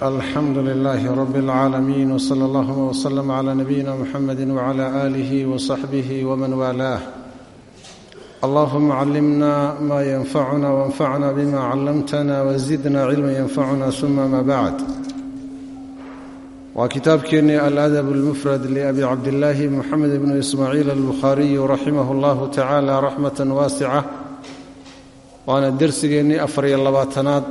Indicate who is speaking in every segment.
Speaker 1: alxamdu lilaahi rabi اlcaalamiin wsala allahuma wslama cla nabiyina muxamedi wcla aalihi wsaxbihi wman waalaah allahuma callimna ma yanfacuna wanfacna bima callamtana wazidna cilma yanfacuna suma ma bacd waa kitaabkeennii aladab اlmufrad liabi cabdillaahi muxamed bnu ismaaciil albukhaariyu raximah اllahu tacala raxmata waasica waana dersigeennii afar iyo labaatanaad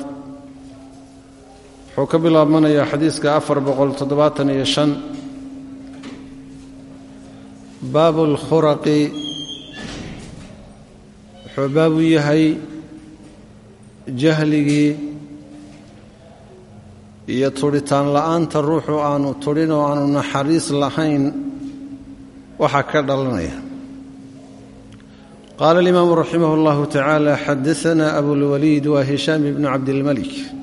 Speaker 1: wuxuu ka bilaabmanayaa xadiiska afar boqol toddobaatan iyo shan. Baabu اlkhuraqi wuxuu baabu yahay jahligii iyo tudhitaan la'aanta ruuxu aanu tudhin oo aanu naxariis lahayn waxaa ka dhalanaya. Qaala alimaamu raximah اllahu tacaala xadaana abulwaliid wa hishaam ibnu cabdilmalik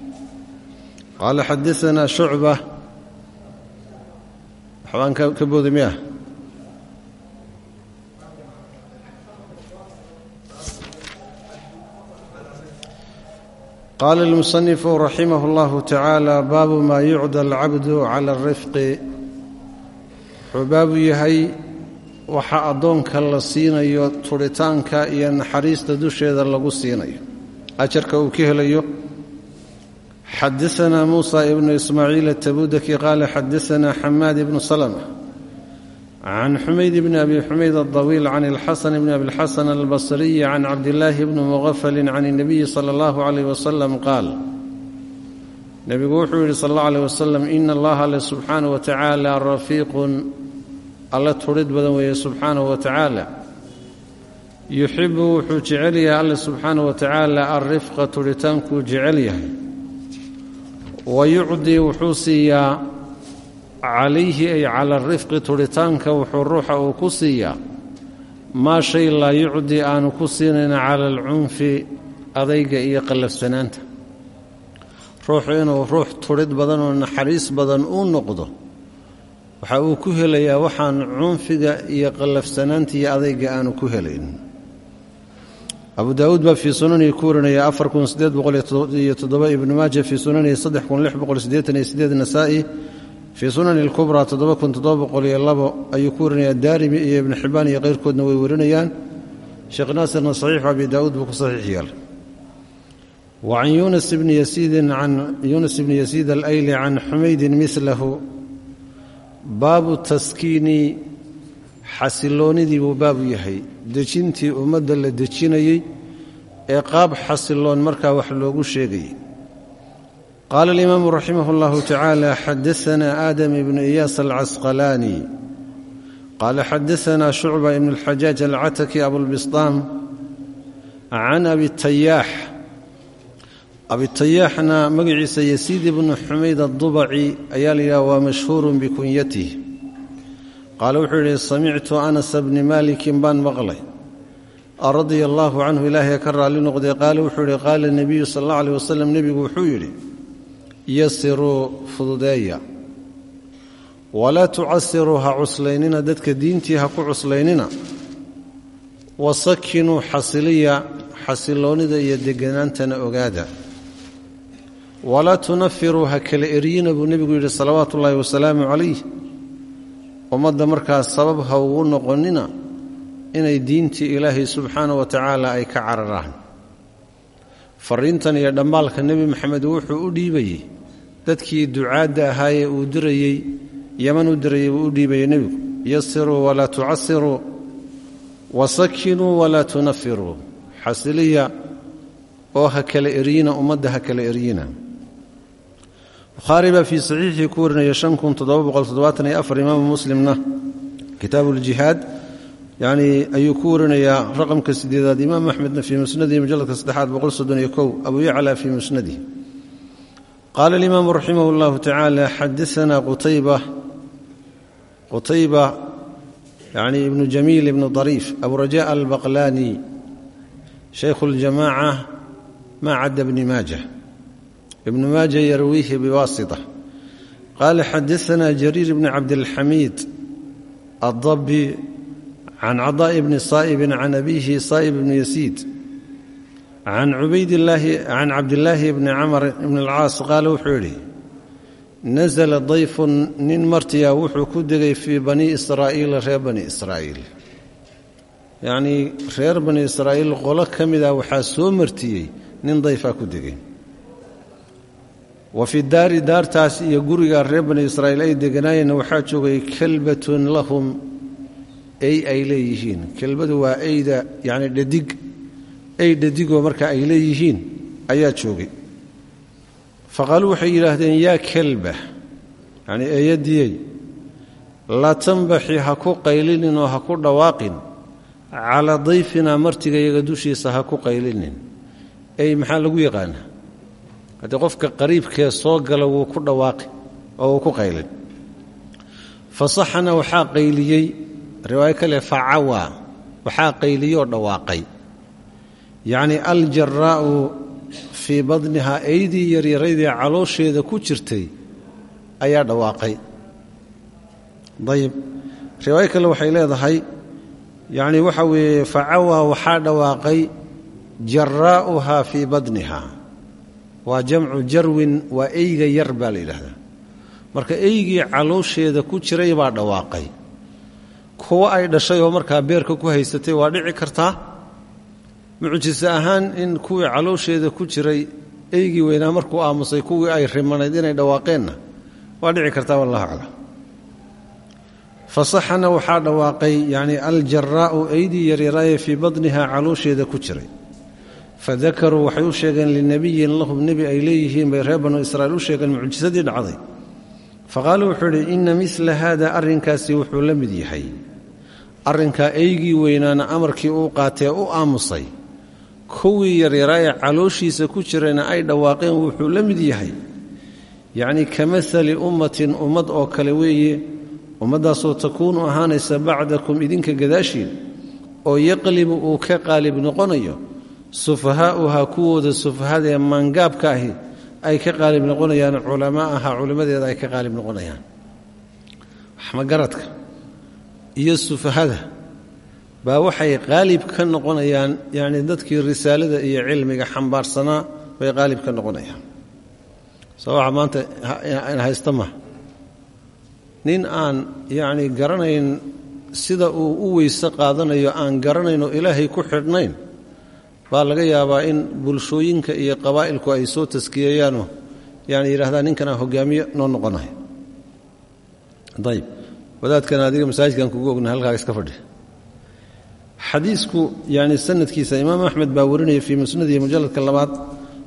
Speaker 1: qaala xadaanaa shucba waxbaan ka booday miya qaala almusanifu raximah اllahu tacaala baabu maa yucda alcabdu cala alrifqi wuxuu baabu yahay waxa addoonka la siinayo turhitaanka iyo naxariista dusheeda lagu siinayo ajarka uu ka helayo xadaana muusa ibnu ismaaciil atabudaki qaala xadaana xamaad ibnu salma can xumayd bni abi xumayd adawiil can ilxasan bni abilxasan albasriyi can cabdillaahi bni muqafalin can اnabiyi sala allahu alayh wasalam qaal nebigu wuxuu yidhi sal allahu aleh wasalam ina allaha alle subxaanah wa tacaala rafiiqun alle tudhid badan weeye subxaanahu wa tacaala yuxibu wuxuu jecel yahay alle subxaanah wa tacaala alrifqa tudhitaankuu jecel yahay wa yucdii wuxuu siiyaa calayhi ay cala arifqi turhitaanka wuxuu ruuxa uu ku siiyaa maa shay laa yucdii aanu ku siinayna cala alcunfi adayga iyo qallafsanaanta ruuxu inuu ruux tudhid badan oo naxariis badan uu noqdo waxa uu ku helayaa waxaan cunfiga iyo qallafsanaanta iyo adayga aanu ku helayn abu daawuud baa fii sunanihi ku warinaya ibnu maaja fii sunanihi nasaa'i. Fii sunani labo ayuu ku warinayaa daarimi iyo ibnu xibbaan iyo keyrkoodna way warinayaan. Sheekh naasirna saxiixu abi daawuud buu ku saxiix yeelay. Wa can yunas bni yasiidin can yunas bni yasiid alayli can xumaydin milahu baabu taskiini xasiloonnidii buu baabu yahay. Dejintii ummadda la dejinayey ee qaab xasiloon markaa wax loogu sheegayay qaala alimaamu raximah اllahu tacaala xadaanaa aadam ibnu iyaas alcasqalaani qaala xadaanaa shucba ibn اlxajaaj alcataki abulbistaam can abitayaax abitayaaxna magaciisa yasiid ibnu xumayd addubaci ayaa la yidhaha waa mashhuurun bikunyatih qaale wuxuu yidhi samictu anas bni maalikin baan maqlay. Radia allaahu canhu ilaahay ka raalli noqday qaale wuxuu yidhi qaala nebiyu sal alla aleh wasalam nebigu wuxuu yidhi yasiruu fududeeya walaa tucasiruu ha cuslaynina dadka diintii ha ku cuslaynina wasakinuu xasiliya xasiloonnida iyo deganaantana ogaada walaa tunafiruu ha kala eryina buu nebigu yidhi salawaatu ullaahi wasalaamu calayh ummadda markaas sabab ha ugu noqonnina inay diintii ilaahay subxaana wa tacaala ay ka cararaan. Fariintan iyo dhammaalka nebi maxamed wuxuu u dhiibayey dadkii ducaadda ahaayee uu dirayey yaman u dirayey buu u dhiibayey nebigu. Yasiruu walaa tucasiruu wasakinuu walaa tunafiruu xasiliya oo ha kala eryina ummadda ha kala eryina bukhaari baa fii saxiixii ku warinaya imaamu muslimna kitaabu uljihaad yacnii ayuu ku warinayaa raqamka sideedaad imaam axmedna fii musnadihi mujalladka saddexaad abu yacla fii musnadihi. Qaala alimaamu raximah اllahu tacaala xadaanaa qutayba. Qutayba yacni ibnu jamiil ibnu dariif abu raja albaqlaani shaykhu اljamaaca ma cadda bni maaja ibnu maaja yarwiihi biwaasita. Qaala xadaanaa jariir bni cabdilxamiid addabi can cadaa'i bni saa'ibin can abiihi saa'ib bni yasiid can can cabdillaahi bni camar ibni alcaas qaala wuxuu yidhi nasala dayfun nin martiya wuxuu ku degay fii bani israa'iila reer bani israa'iil. Yacnii reer bani israa'iil qolo ka mida waxaa soo martiyey nin dayfaa ku degay wa fi daari daartaas iyo gurigaa reer bani israa'iil ay deganaayeenna waxaa joogay kelbatun lahum ey ay leeyihiin. Kelbadu waa eyda yacni dhadig ey dhadigoo marka ay leeyihiin ayaa joogay. Faqaaluu waxay yidhaahdeen yaa kelba yacnii eeyadiyey laa tanbaxi ha ku qaylinin oo ha ku dhawaaqin. Calaa dayfinaa martigayaga dushiisa ha ku qaylinin. Lagu yaqaanaa haddii qofka qariibkee soo gala wuu ku dhawaaqi oo wuu ku qaylin. Fasaxana waxaa qayliyey riwaayo kale facawaa waxaa qayliyoo dhawaaqay. Yacnii aljaraa'u fii badnihaa eydii yaryaraydee caloosheeda ku jirtay ayaa dhawaaqay. Ayib riwaayo kale waxay leedahay yacnii waxa weeye facawaa waxaa dhawaaqay jaraa'uhaa fii badniha waa jamcu jarwin waa eyga yar baa la marka eygii caloosheeda ku jiray baa dhawaaqay. Kuwo ay dhashay oo markaa beerka ku haysatay waa dhici kartaa? Mucjise ahaan in kuwii caloosheeda ku jiray eygii weynaa markuu aamusay kuwii ay rimanayd inay dhawaaqeenna waa dhici kartaa wallahu aclam. Fasaxana waxaa dhawaaqay yacni aljaraa'u eydii yaryaraaye fii badniha caloosheeda ku jiray fadakaruu waxay u sheegeen linabiyin lahum nebi ay leeyihiin bay reer banu israiil u sheegeen mucjisadii dhacday faqaaluu wuxuu idhi inna mila haada arrinkaasi wuxuu la mid yahay arrinkaa eygii weynaana amarkii uu qaatee u aamusay kuwii yaryaraa calooshiisa ku jirayna ay dhawaaqeen wuxuu la mid yahay yacnii ka maali ummatin ummad oo kale weeye ummaddaasoo takuunu ahaanaysa bacdakum idinka gadaashiin oo yaqlibu uu ka qaalib noqonayo sufahaa'uhaa kuwooda sufahada ee maangaabka ahi ay ka qaalib noqonayaan culamaa'aha culimmadeeda ay ka qaalib noqonayaan. Waxmagaradka iyo sufahada baa waxay qaalib ka noqonayaan yacni dadkii risaalada iyo cilmiga xambaarsanaa bay qaalib ka noqonayaan. Soo waxa maanta haysta ma. Nin aan yacni garanayn sida uu u weyse qaadanayo aan garanaynoo ilaahay ku xidhnayn baa laga yaabaa in bulshooyinka iyo qabaa'ilku ay soo taskiyeeyaanoo yani yidhahdaan ninkanaa hogaamiye noo noqonahay ayb wadaadkan adiga masaajidkan kugu ogna halkaa iska fadhi. Xadiisku yani sanadkiisa imaam axmed baa warinaya fii musnadihi mujalladka labaad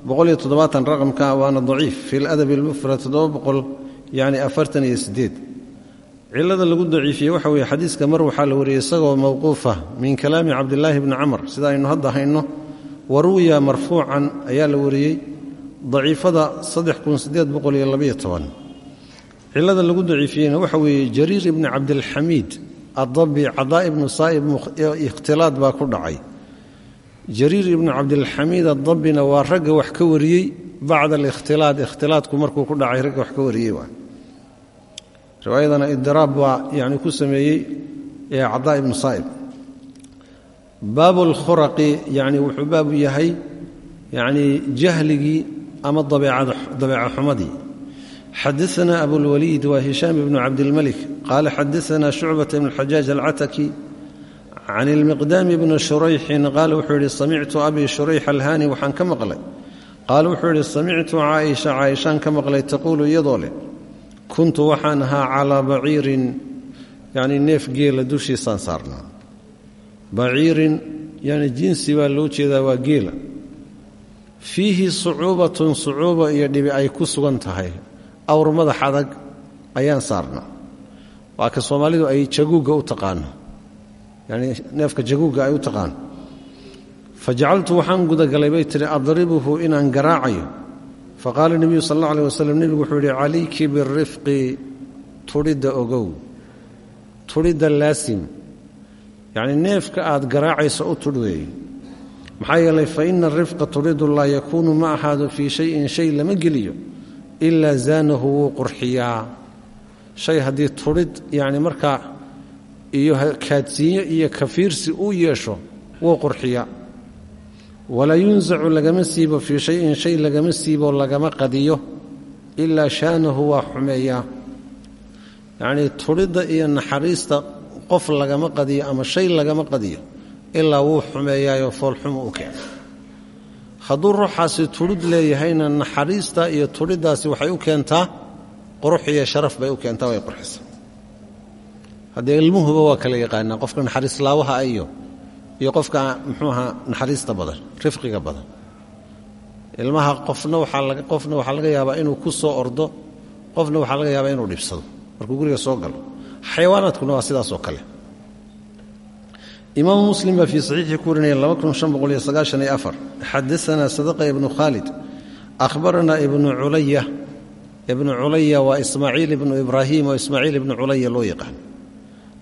Speaker 1: boqoliyo toddobaatan raqamka waana daciif. Fi ladabi almufrad toddoba boqol yani afartan iyo sideed cilada lagu daciifiyey waxa weeye xadiiska mar waxaa la wariyey isagoo mawquufa min kalaami cabdilaahi bni camar. Sida aynu hadda hayno wa ruwiya marfuucan ayaa la wariyey daciifada cilada lagu daciifiyeyna waxa weeye jariir ibni cabdilxamiid addabi cadaa ibnu saa'ib ikhtilaad baa ku dhacay. Jariir ibnu cabdilxamiid addabina waa ragga wax ka wariyey bacda alikhtilaad ikhtilaadku markuu ku dhacay ragga wax ka wariyey waa. Riwaayadana idiraab baa yani ku sameeyey ee cadaa ibnu baabu alkhuraqi yani wuxuu baabu yahay yani jahligii ama dabeeca xumadii. Xadaana abulwaliid waa hishaam ibnu cabdilmalik qaala xadaana shucbata ibn xajaaj alcataki can ilmiqdaami bni shurayxin qaala wuxuu yidhi samictu abii shurayx alhaani waxaan ka maqlay qaala wuxuu yidhi samictu caaisha caaishaan ka maqlay taquulu iyadoo leh. Kuntu waxaan ahaa calaa baciirin yani neef baciirin yani jinsi baa loo jeedaa waa geela. Fiihi sucuubatun sucuuba iyo dhibi ay ku sugan tahay. Awr madax adag ayaan saarnaa waa ka soomaalidu ay jaguugga u taqaano yani neefka jaguugga ay u taqaano fa jacaltu waxaan gudagalay bay tihi adribuhu inaan garaacayo. Faqaala nebiyu sal alla aleh ogow tudhidda laasim yacnii neefka aad garaacayso u tudh weeye maxaa yeelay fa ina arifqa tudhidu laa yakuunu ma ahaado fii shayin shay lama geliyo ilaa zaanahu wuu qurxiyaa. Shay haddii tudhid yacni markaa iyo kaadsiinyo iyo kafiirsi uu yeesho wuu qurxiyaa. Walaa yunsacu lagama siibo fii shayin shay lagama siibo lagama qadiyo ilaa shaanahu waa xumeeyaa. Iyo naxariista qof lagama qadiyo ama shay lagama qadiyo ilaa wuu xumeeyaayoo foolxumu u keena hadduu ruuxaasi tudhid leeyahayna naxariista iyo tudhiddaasi waxay u keentaa qurux iyo sharaf bay u keentaa way qurxisa haddee ilmuhuba waa kala yaqaanaa qofka naxariislaawaha iyo iyo qofka muxuu ahaa naxariista badan rifqiga badan. Ilmaha qofna qofna waxaa laga yaabaa inuu ku soo ordo qofna waxaa laga yaabaa inuu dhibsado. Markuu guriga soo galo xayawaanaadkuna waa sidaas oo kale. Imaamu muslim baa fii saxiixii ku warinaya xadaanaa sadaqa ibnu khaalid. Ahbaranaa ibnu culaya ibnu culaya waa ismaaciil ibnu ibraahim oo ismaaciil ibnu culaya loo yaqaan.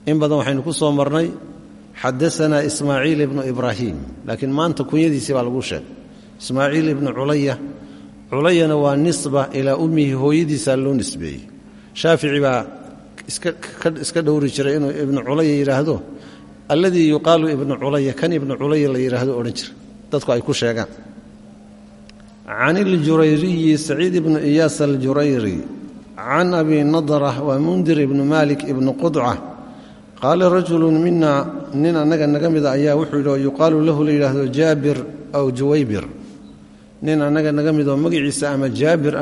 Speaker 1: In badan waxaynu ku soo marnay xadaanaa ismaaciil ibnu ibraahim. Laakiin maanta kunyadiisii baa lagu sheegay. Ismaaciil ibnu culaya culayana waa nisba ilaa ummihi hooyadiisaa loo nisbeeyey. Shaafici baa iska dhowri jiray inuu ibnu culaya yidhaahdo alladii yuqaalu ibnu culaya kan ibnu culaya la yidhaahdo odhan jira. Dadku ay ku sheegaan. Can iljurayriyi saciid ibnu iyaas aljurayri can abi nadra waa mundir ibnu malik ibnu qudca qaala rajulu mina nin annaga naga mida ayaa wuxuu yidhi yuqaalu lahu la yidhaahdo jaabir aw juwaybir. Nin annaga naga mid oo magaciisa ama jaabir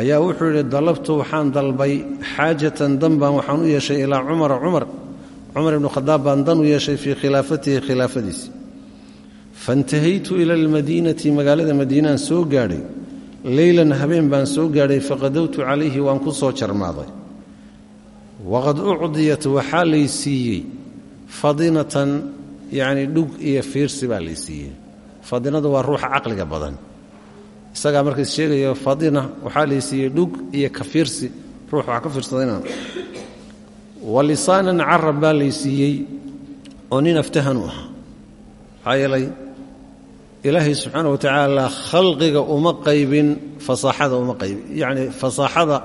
Speaker 1: ayaa wuxuu yidhi dalabtu waxaan dalbay xaajatan dan baan waxaan u yeeshay ilaa cumara cumar cumar ibnu khadaab baan dan u yeeshay fii khilaafatihi khilaafadiisi. Faintahaytu ila almadiinati magaalada madiinaan soo gaadhay. Leylan habeen baan soo gaadhay faqadowtu calayhi waan ku soo jarmaaday. Waqad ucdiyat waxaa lay siiyey fadinatan yacnii dhug iyo fiirsi baa lay siiyey. Fadinadu waa ruuxa caqliga badan isagaa markais sheegayo fadina waxaa lay siiyey dhug iyo ka fiirsi ruux wax ka fiirsadayna. Wa lisaanan carab baa lay siiyey oo nin aftahan u ah maxaa yeelay wa tacaala khalqiga uma qaybin fasaaxada uma qaybin yacnii fasaaxada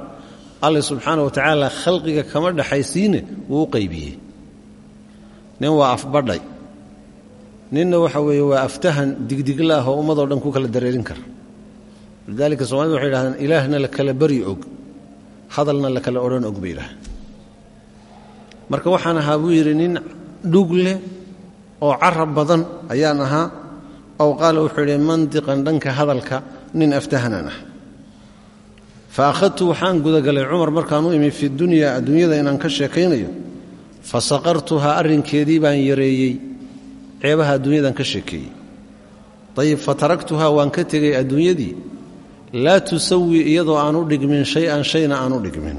Speaker 1: alle subxaana wa tacaala khalqiga kama dhexaysiine wuu u nin waa afbadhay. Ninna waxa weeye waa aftahan digdigla ah oo ummadoo dhan ku kala dareerin kara lidaalika soomaalida waxay yidhahdaan ilaahna la kala bari og hadalna la kala odhan og bay yidhahdeen marka waxaan ahaa buu yidhi nin dhug leh oo carab badan ayaan ahaa. Ow qaala wuxuu yidhi mandiqan dhanka hadalka nin aftahanan ah. Fa akhadtu waxaan gudagalay cumar markaan u imi fi dunya adduunyada inaan ka sheekaynayo fa saqartuhaa arrinkeedii baan yareeyey ceebaha adduunyadan ka sheekeeyey. Ayib fa taraktuhaa waan ka tegey adduunyadii laa tusawi iyadoo aan u dhigmin shay-an shayna aan u dhigmin.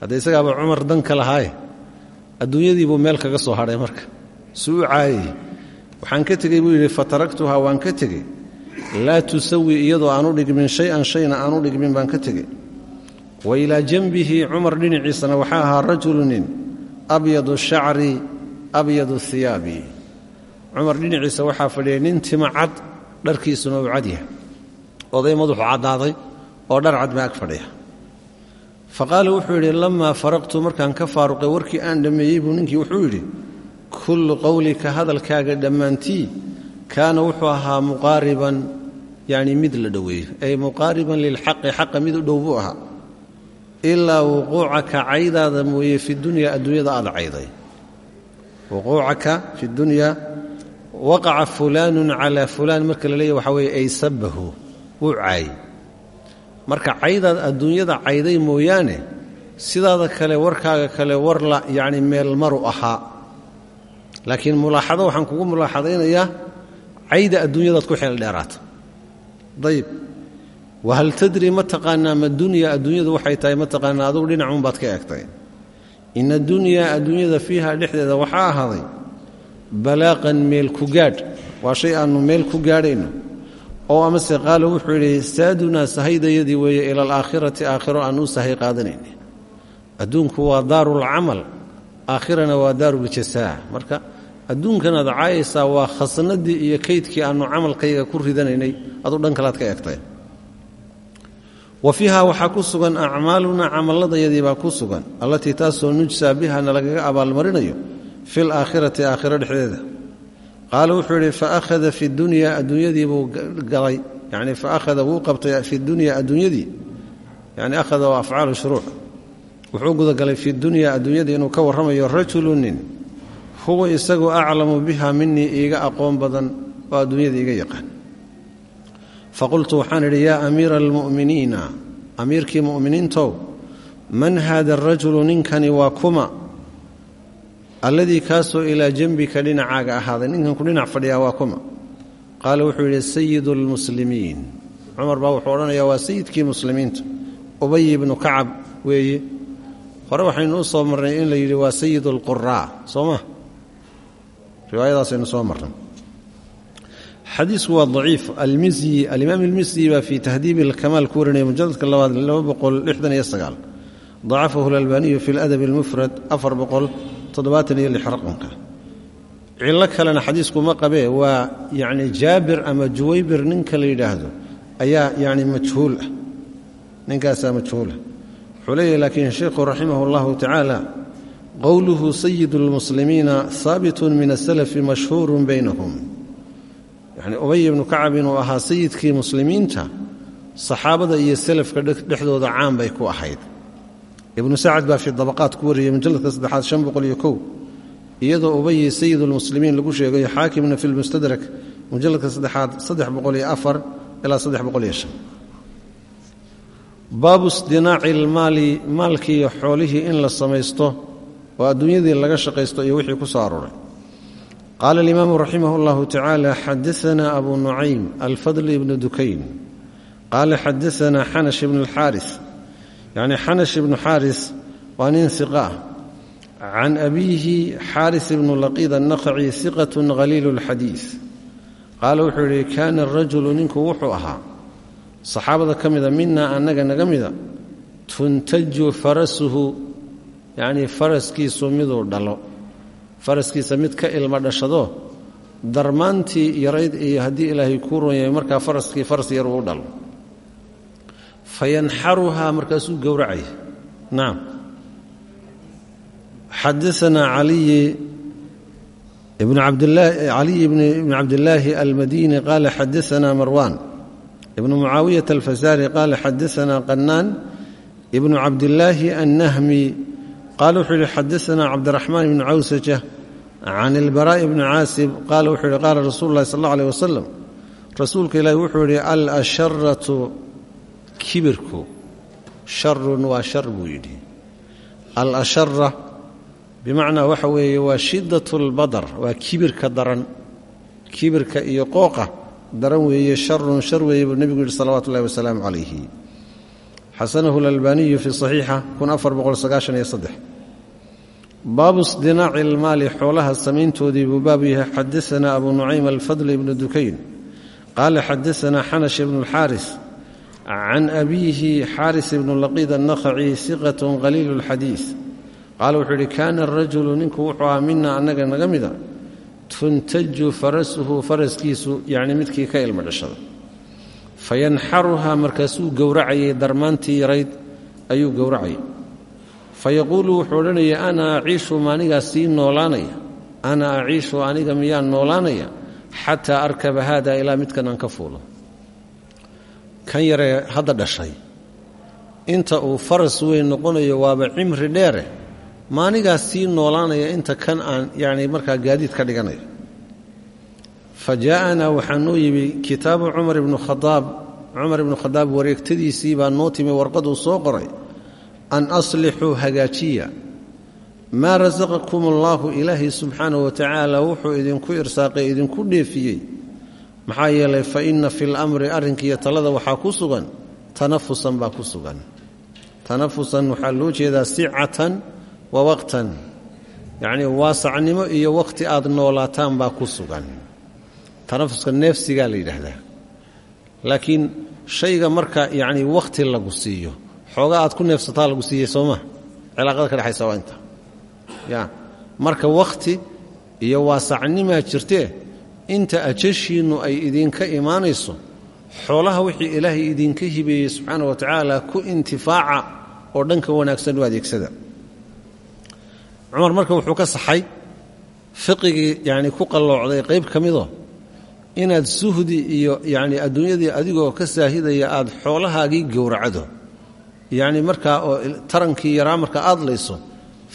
Speaker 1: Hadda isagaaba cumar danka lahaaye adduunyadiibuu meel kaga soo hadhay marka. Su u caayay waxaan ka tegey buu yidhi fa taraktuhaa waan ka tegey. Laa tusawi iyadoo aan u dhigmin shay-an shayna aan u dhigmin baan ka tegey. Wa ilaa janbihi cumar dhinaciisana waxaa ahaa rajulu nin abyadu shacri abyadu hiyaabi cumar dhinaciisa waxaa fadhiyay nin tima cad dharkiisuna uu cad yahay oday madaxu caddaaday oo dhar cad baa ag fadhiya. Fa qaala wuxuu yidhi lamaa faraqtu markaan ka faaruqay warkii aan dhammeeyey buu ninkii wuxuu yidhi kullu qowlika hadalkaaga dhammaantii kaana wuxuu ahaa muqaariban yacni mid la dhoweeyo ay muqaariban lilxaqi xaqa mid u dhow buu ahaa. Ilaa wuquucaka caydaada mooye fi dunyaa adduunyada aada cayday. Wuquucaka fi dunyaa waqaca fulaanun calaa fulaan marka la waxaa weeye ay sabbahu wuu caayey marka caydaad adduunyada cayday mooyaane sidaada kale warkaaga kale war la yacni meel maru ahaa. Laakiin mulaaxado waxaan kugu mulaaxadaynayaa cayda adduunyadaad ku xeel dheeraata. Dayib. Wahal tadri ma taqaanaa ma dunya adduunyadu waxay tahay ma taqaanaa adugu dhinacuunbaad ka eegtay. Ina dunyaa adduunyada fiiha dhexdeeda waxaa ahaaday balaaqan meel ku gaadh. Waa shay aannu meel ku gaadhayno oo amase qaala wuxuu yidhi saadunaa sahaydayadii weeye ila alaakhirati aakhiro aan sahay qaadanayni adduunku waa daarulcamal aakhirana waa daaruljasaa marka adduunkanaad caayaysaa waa khasnadii iyo kaydkii aannu camalkayga ku ridanaynay aduu dhan kalaad ka eegtay. Wa fiiha waxaa ku sugan acmaalunaa camalladayadii baa ku sugan allatii taasoo nujsaa bihana lagaga abaalmarinayo fi laakhirati aakhiro dhexdeeda qaala wuxuu yidhi fa akhada fi dunyaa adduunyadii buu galay. Yani fa akhada wuu qabtay fi dunya adduunyadii. Yani akhada waa shuruuc. Wuxuu gudagalay fi dunya adduunyadii inuu ka warramayo rajulu nin. Huwa isagu aclamu biha minii iiga aqoon badan oo adduunyada iiga yaqaan. Faqultu waxaan idhi yaa amiira almu'miniina amiirkii mu'miniintow man haada arajulu ninkani waa kuma alladii kaasoo ilaa jembika dhinacaaga ahaaday ninkan ku dhinac fadhiyaa waa kuma. Qaala wuxuu yidhi sayidu lmuslimiin cumar baa wuxuu odhanayaa waa sayidkii muslimiinta. Ubay ibnu kacab weeye. Hore waxaynu u marnay in la yidhi waa sayid alquraa soo ma riwaayadaasaynu soo marnay. Xadiisku waa daciif. Almisyi alimaam almisyi baa fii tahdiibi alkamaal ku warinaya mujaladka labaad laba boqol lixdan iyo sagaal. Dacafahu alalbaaniyu fi ladabi almufrad afar boqol toddobaatan iyo lix raqamka. Cillo kalena xadiisku ma qabee waa yacni jaabir ama juwaybir ninka la yidhaahdo ayaa yacni majhuul ah. Ninkaasaa majhuulah wuxuu leeyahy laakiin sheikhu raximah allahu tacaala qowluhu sayid اlmuslimiina haabitun min asalafi mashhuurun baynahum. Yacni ubay ibnu kacab inuu ahaa sayidkii muslimiinta saxaabada iyo selafka dhexdooda caan bay ku ahayd ibnu sacad baa fii dabaqaat ku wariyey mujalladka saddexaad shan boqol iyo kow iyadoo ubayi sayid lmuslimiin lagu sheegayo xaakimna fi lmustadrak mujalladka saddexaad saddex boqol iyo afar ilaa saddex boqol iyo shan. Baabu isdinaaci ilmaali maalkii iyo xoolihii in la samaysto oo adduunyadii laga shaqaysto iyo wixii ku soo arooray. Qaala alimaamu raximah اllahu tacaala xadaana abu nucaym alfadl ibnu dukayn. Qaala xadaana xanash ibnu اlxaaris yacni xanash ibnu xaaris waa nin siqa ah. Can abiihi xaaris ibnu laqiid annaqaci siqat haliilu اlxadiid qaala wuxuu yidhi kaana arajulu ninku wuxuu ahaa. Saxaabada ka mida minaa annaga naga mida. Tuntaju farasuhu. Yacnii faraskiisu miduu dhalo. Faraskiisa mid ka ilma dhashado darmaantii yarayd iyo haddii ilaahay kuu ron yahay markaa faraskii faras yar uu dhalo fayanxaruhaa markaasuu gowracaya. Nacam xadaanaa caliyi ibnu cabdcaliy ibni cabdillaahi almadini qaala xadaanaa marwan ibnu mucaawiyata alfasaari qaala xadaanaa qannaan. Ibnu cabdillaahi annahmi qaala wuxuu yihi xadaanaa cabdiraxmaan ibnu cawsaja can ilbaraa'i bni caasib qaala wuxuu yihi qaala rasuulu llahi sal alla aleh wasalam rasuulka ilaahi wuxuu yidhi alasharatu kibirku sharun waa shar buu yidhi. Alashara bimacnaa waxa weeye waa shiddat lbadar waa kibirka daran. Kibirka iyo qooqa daran weeye sharun shar weeye buu nebigu yidhi salawatu wasalaamu calayhi. Xasanahu lalbaaniyu fi saxiixa baabu isdinaaci ilmaali xoolaha samayntoodii buu baabu yahay. Xadaanaa abu nucaym alfadl ibnu dukayn. Qaala xadaanaa xanash ibnu alxaaris can abiihi xaaris ibnu laqiid annakhaci siqatun qaliilu lxadiid qaala wuxuu yidhi kaana arajulu ninku wuxuu ahaa mina annaga naga mida tuntaju farasuhu faraskiisu yacni midkii ka ilma dhashada fayanxaruhaa markaasuu gowracayay darmaantii yarayd ayuu gowracayay fayaquulu wuxuu odhanaya ana aciishu maanigaa sii noolaanaya ana aciishu aniga miyaan noolaanaya xataa arkaba haada ilaa midkan aan ka fuulo kan yaree hadda dhashay. Inta uu faras weyn noqonayo waaba cimri dheere. Maanigaa sii noolaanaya inta kan aan yacni markaa gaadiid ka dhiganayo fa jaa'anaa noo yimi kitaabu cumar ibnu khadaab. Cumar ibnu khadaab wareegtadiisii baa noo timi warqaduu soo qoray. An aslixuu hagaajiya. Maa rasaqakum allaahu ilaahay subxaanahu wa tacaala wuxuu idinku irsaaqay idinku dheefiyey maxaa yeelay fa inna fi lamri arrinkiiyo talada waxaa ku sugan tanafusan baa ku sugan. Tanafusan waxaa loo jeedaa sicatan wa waqtan. Yacnii waasacnimo iyo wakhti aad noolaataan baa ku sugan. Tanafuska neefsigaa la yidhaahdaa. Laakiin shayga marka yacnii wakhti lagu siiyo xoogaa aad ku neefsataa lagu siiyey sooma cilaaqada ka dhexaysa waa ya marka wakhti iyo waasacnimaa jirtee inta ajashiinnu ay idinka imaanayso xoolaha wixii ilaahay idinka hibeeyey subxaana wa tacaala ku intifaaca oo dhanka wanaagsan u adeegsada. Cumar marka wuxuu ka saxay fiqigii yacni ku qalloocday qayb ka midoo inaad suhdi iyo yacni adduunyadii adigoo ka saahidaya aad xoolahaagii gowracdo. Yacni markaa oo tarankii yaraa marka aad layso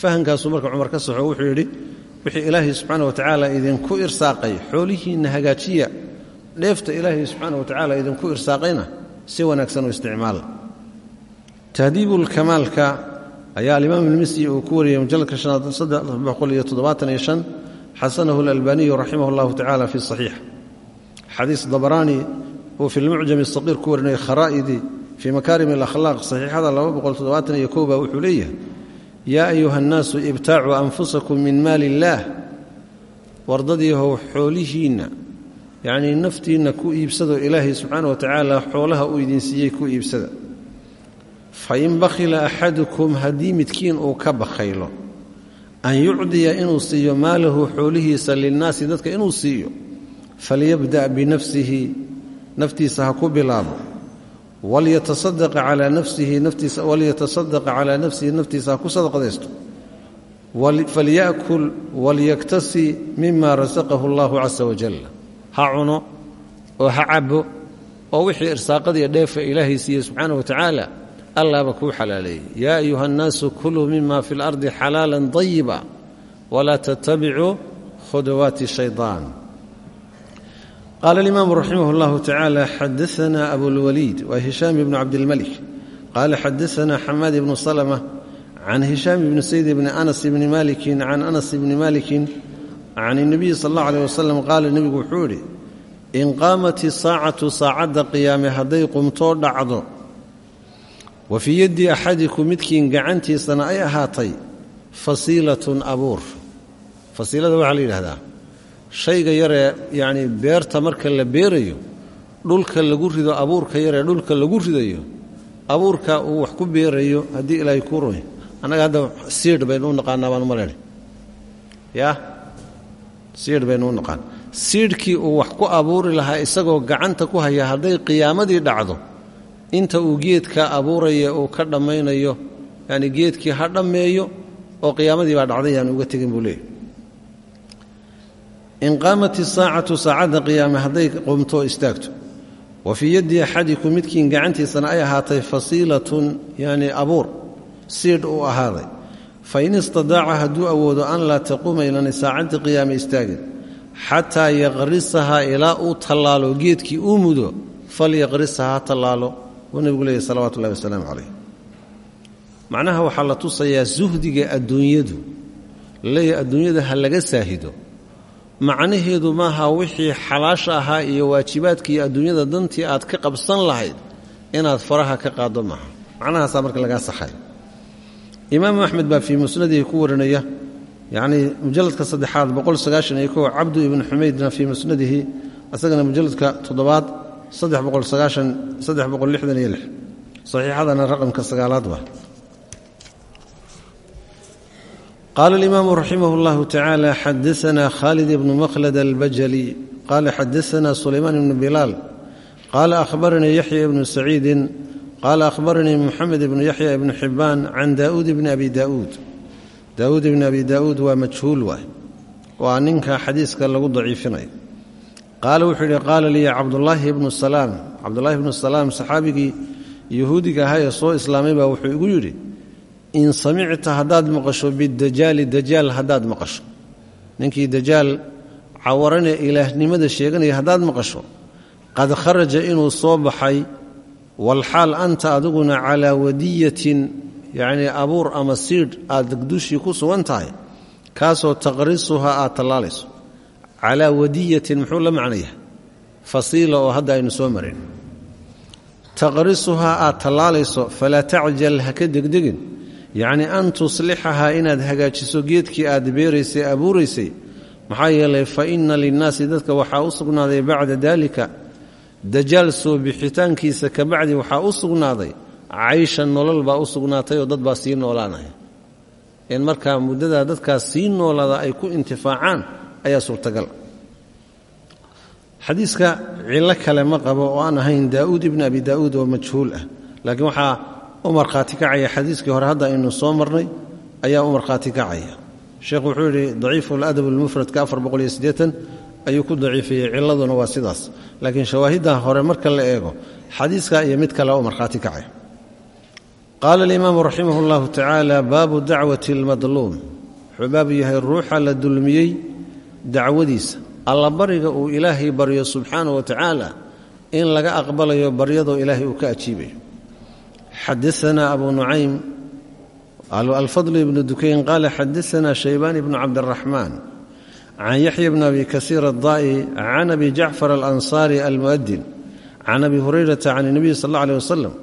Speaker 1: fahamkaasuu marka cumar ka saxo wuxuu yidhi wixii ilaahay subxaana wa tacaala idinku irsaaqay xoolihiinna hagaajiya dheefta ilaahay subxaana wa tacaala idinku irsaaqayna si wanaagsan u isticmaala tahdiibulkamaalka ayaa alimaam ilmisri uu ku wariyey mujalladka xasanahu alalbaniyu raximah allahu tacala fi saxiix. Xadiis dabaraani uu fi lmucjam saqiir ku warinaya kharaa'idi fii makaarim alakhlaaq saxiixada wuxuu leeyahay yaa ayuha annaasu ibtaacuu anfusakum min maali illaah. Wardadiihow xoolihiinna yacnii naftiinna ku iibsado ilaahay subxaana wa tacaala xoolaha uu idin siiyey ku iibsada. Fain bakhila axadukum haddii midkiin uu ka bakhaylo an yucdiya inuu siiyo maalahu xoolihiisa linnaasi dadka inuu siiyo falyabda' binafsihi naftiisa ha bilaabo walyatasadaq calaa nafsihi naftiisa walyatasadaq calaa nafsihi naftiisa ha ku sadaqadaysto falya'kul walyaktasi mima rasaqahu allahu casa wajal ha cuno oo ha cabo oo wixii irsaaqadiiyo dheefa ilaahay siiye subxaana wa tacaala allaaba kuu xalaaleeyey yaa ayuha annaasu kuluu mima fi اlardi xalaala dayiba walaa tattabicuu khudawaati shaydaan qaala alimaamu raximah اllahu tacaala xadaana abulwaliid waa hishaam ibnu cabdilmalik qaala xadaana xamaad ibnu salma can hishaam ibni sayd bni anas bni malikin can anas bni malikin can اnabiyi sal اllah alيh wasalam qaala nebigu wuxuu idhi in qaamat isaacatu saacadda qiyaame hadday qumtoo dhacdo wa fii yaddi axadikum midkiin gacantiisana ay ahaatay fasiilatun abuur fasiilada waxaa la yidhahdaa shayga yaree yacnii beerta marka la beerayo dhulka lagu rido abuurka yaree dhulka lagu ridayo abuurka uu wax ku beerayo haddii ilaahay kuu rumy annaga hadda siidh baynu u naqaanaa baan umaleyna yaa siidh baynu naqaan. Siidhkii uu wax ku abuuri lahaa isagoo gacanta ku haya hadday qiyaamadii dhacdo inta uu geedka abuuraya uu ka dhammaynayo yani geedkii ha dhammeeyo oo qiyaamadii baa dhacday yaan uga tegin buu leeyay in qaamat isaacatu saacadda qiyaame hadday qumto istaagto. Wa fii yaddi axadikum midkiin gacantiisana ay ahaatay fasiilatun yani abuur siidh uu ahaaday. Fa in istadaaca hadduu awoodo an laa taquuma inani saacaddii qiyaame istaagin. Xataa yaqrisahaa ilaa uu tallaalo geedkii uu mudo falyaqrisaha ha tallaalo. Wuu nebigu leeyahy salawatu ullahi wasalaamu calayh. Macnaha waxaa la tusayaa suhdiga adduunyadu. Leeyahy adduunyada ha laga saahido macnaheedu maaha wixii xalaasha ahaa iyo waajibaadkii adduunyada dantii aad ka qabsan lahayd inaad faraha ka qaaddo maaha. Macnahaasaa marka lagaa saxay. Imaamu axmed baa fii musnadihi ku warinaya yacnii mujalladka saddexaad boqol sagaashan iyo kow cabdu ibnu xumaydna fii musnadihi isagana mujalladka toddobaad saddex boqol sagaashan saddex boqol lixdan iyo lix. Saxiixadana raqamka sagaalaad waa qaala alimaamu raximah اllahu tacaala xadaana khalid ibnu makhlad albajali qaala xadaana sulaymaan ibnu bilaal qaala ahbaranii yaxya ibnu saciidin qaala ahbaranii muxamed ibnu yaxya ibnu xibaan can daauud ibni abi daauud daauud ibni abi daauud waa majhuul waay waa ninka xadiiska lagu daciifinayo qaala wuxuu yidhi qaala liya cabdulaahi ibnu salaam cabdulaahi ibnu salaam saxaabigii yahuudiga ahaa ee soo islaamay baa wuxuu in samicta haddaad maqasho bidajaali dajaal haddaad maqasho. Ninkii dajaal cawarane ilaahnimada sheeganaya haddaad maqasho qad kharaja inuu soo baxay walxaal anta adiguna calaa wadiyatin yacnii abuur ama siidh aad dushii ku sugan tahay kaasoo taqrisuhaa aad tallaalayso. Calaa wadiyatin muxuu la macnayahay? Fasiila oo hadda aynu soo marin. Taqrisuhaa aad tallaalayso falaa tacjal ha ka degdegin yacni an tuslixahaa inaad hagaajiso geedkii aad beeraysay abuuraysay maxaa yeelay fa inna linnaasi dadka waxaa u sugnaaday bacda daalika. Dajaal soo bixitaankiisa ka bacdi waxaa u sugnaaday. Caysha nolol baa u sugnaatay oo dad baa sii noolaanaya. In markaa muddadaa dadkaas sii noolaada ay ku intifaacaan ayaa suurtagal. Xadiiska cillo kale ma qabo oo aan ahayn daa'uud ibni abi daa'uud oo majhuul ah. Laakiin waxaa u markhaati kacaya xadiiskii hore hadda aynu soo marnay ayaa u markhaati kacaya sheekhu wuxuu yidhi daciifu aladab almufradka ayuu ku daciifiyey ciladuna waa sidaas. Laakiin shawaahiddan hore marka la eego xadiiska iyo mid kale oo markhaati kacay qaala alimaamu raximah اllahu tacaala baabu dacwati اlmadluum wuxuu baabu yahay ruuxa la dulmiyey dacwadiisa. Allabariga uu ilaahay baryo subxaanah wa tacaala in laga aqbalayo baryadoo ilaahay uu ka ajiibayo xadaanaa abu nucaym alfadl ibnu dukayn qaala xadaanaa shaybaan ibnu cabdiraxmaan can yaxya bn abi kasiir adaa'i can abi jacfar alansaari almu'adin can abi hurayrata can اnebiy sal alla aleh wasalam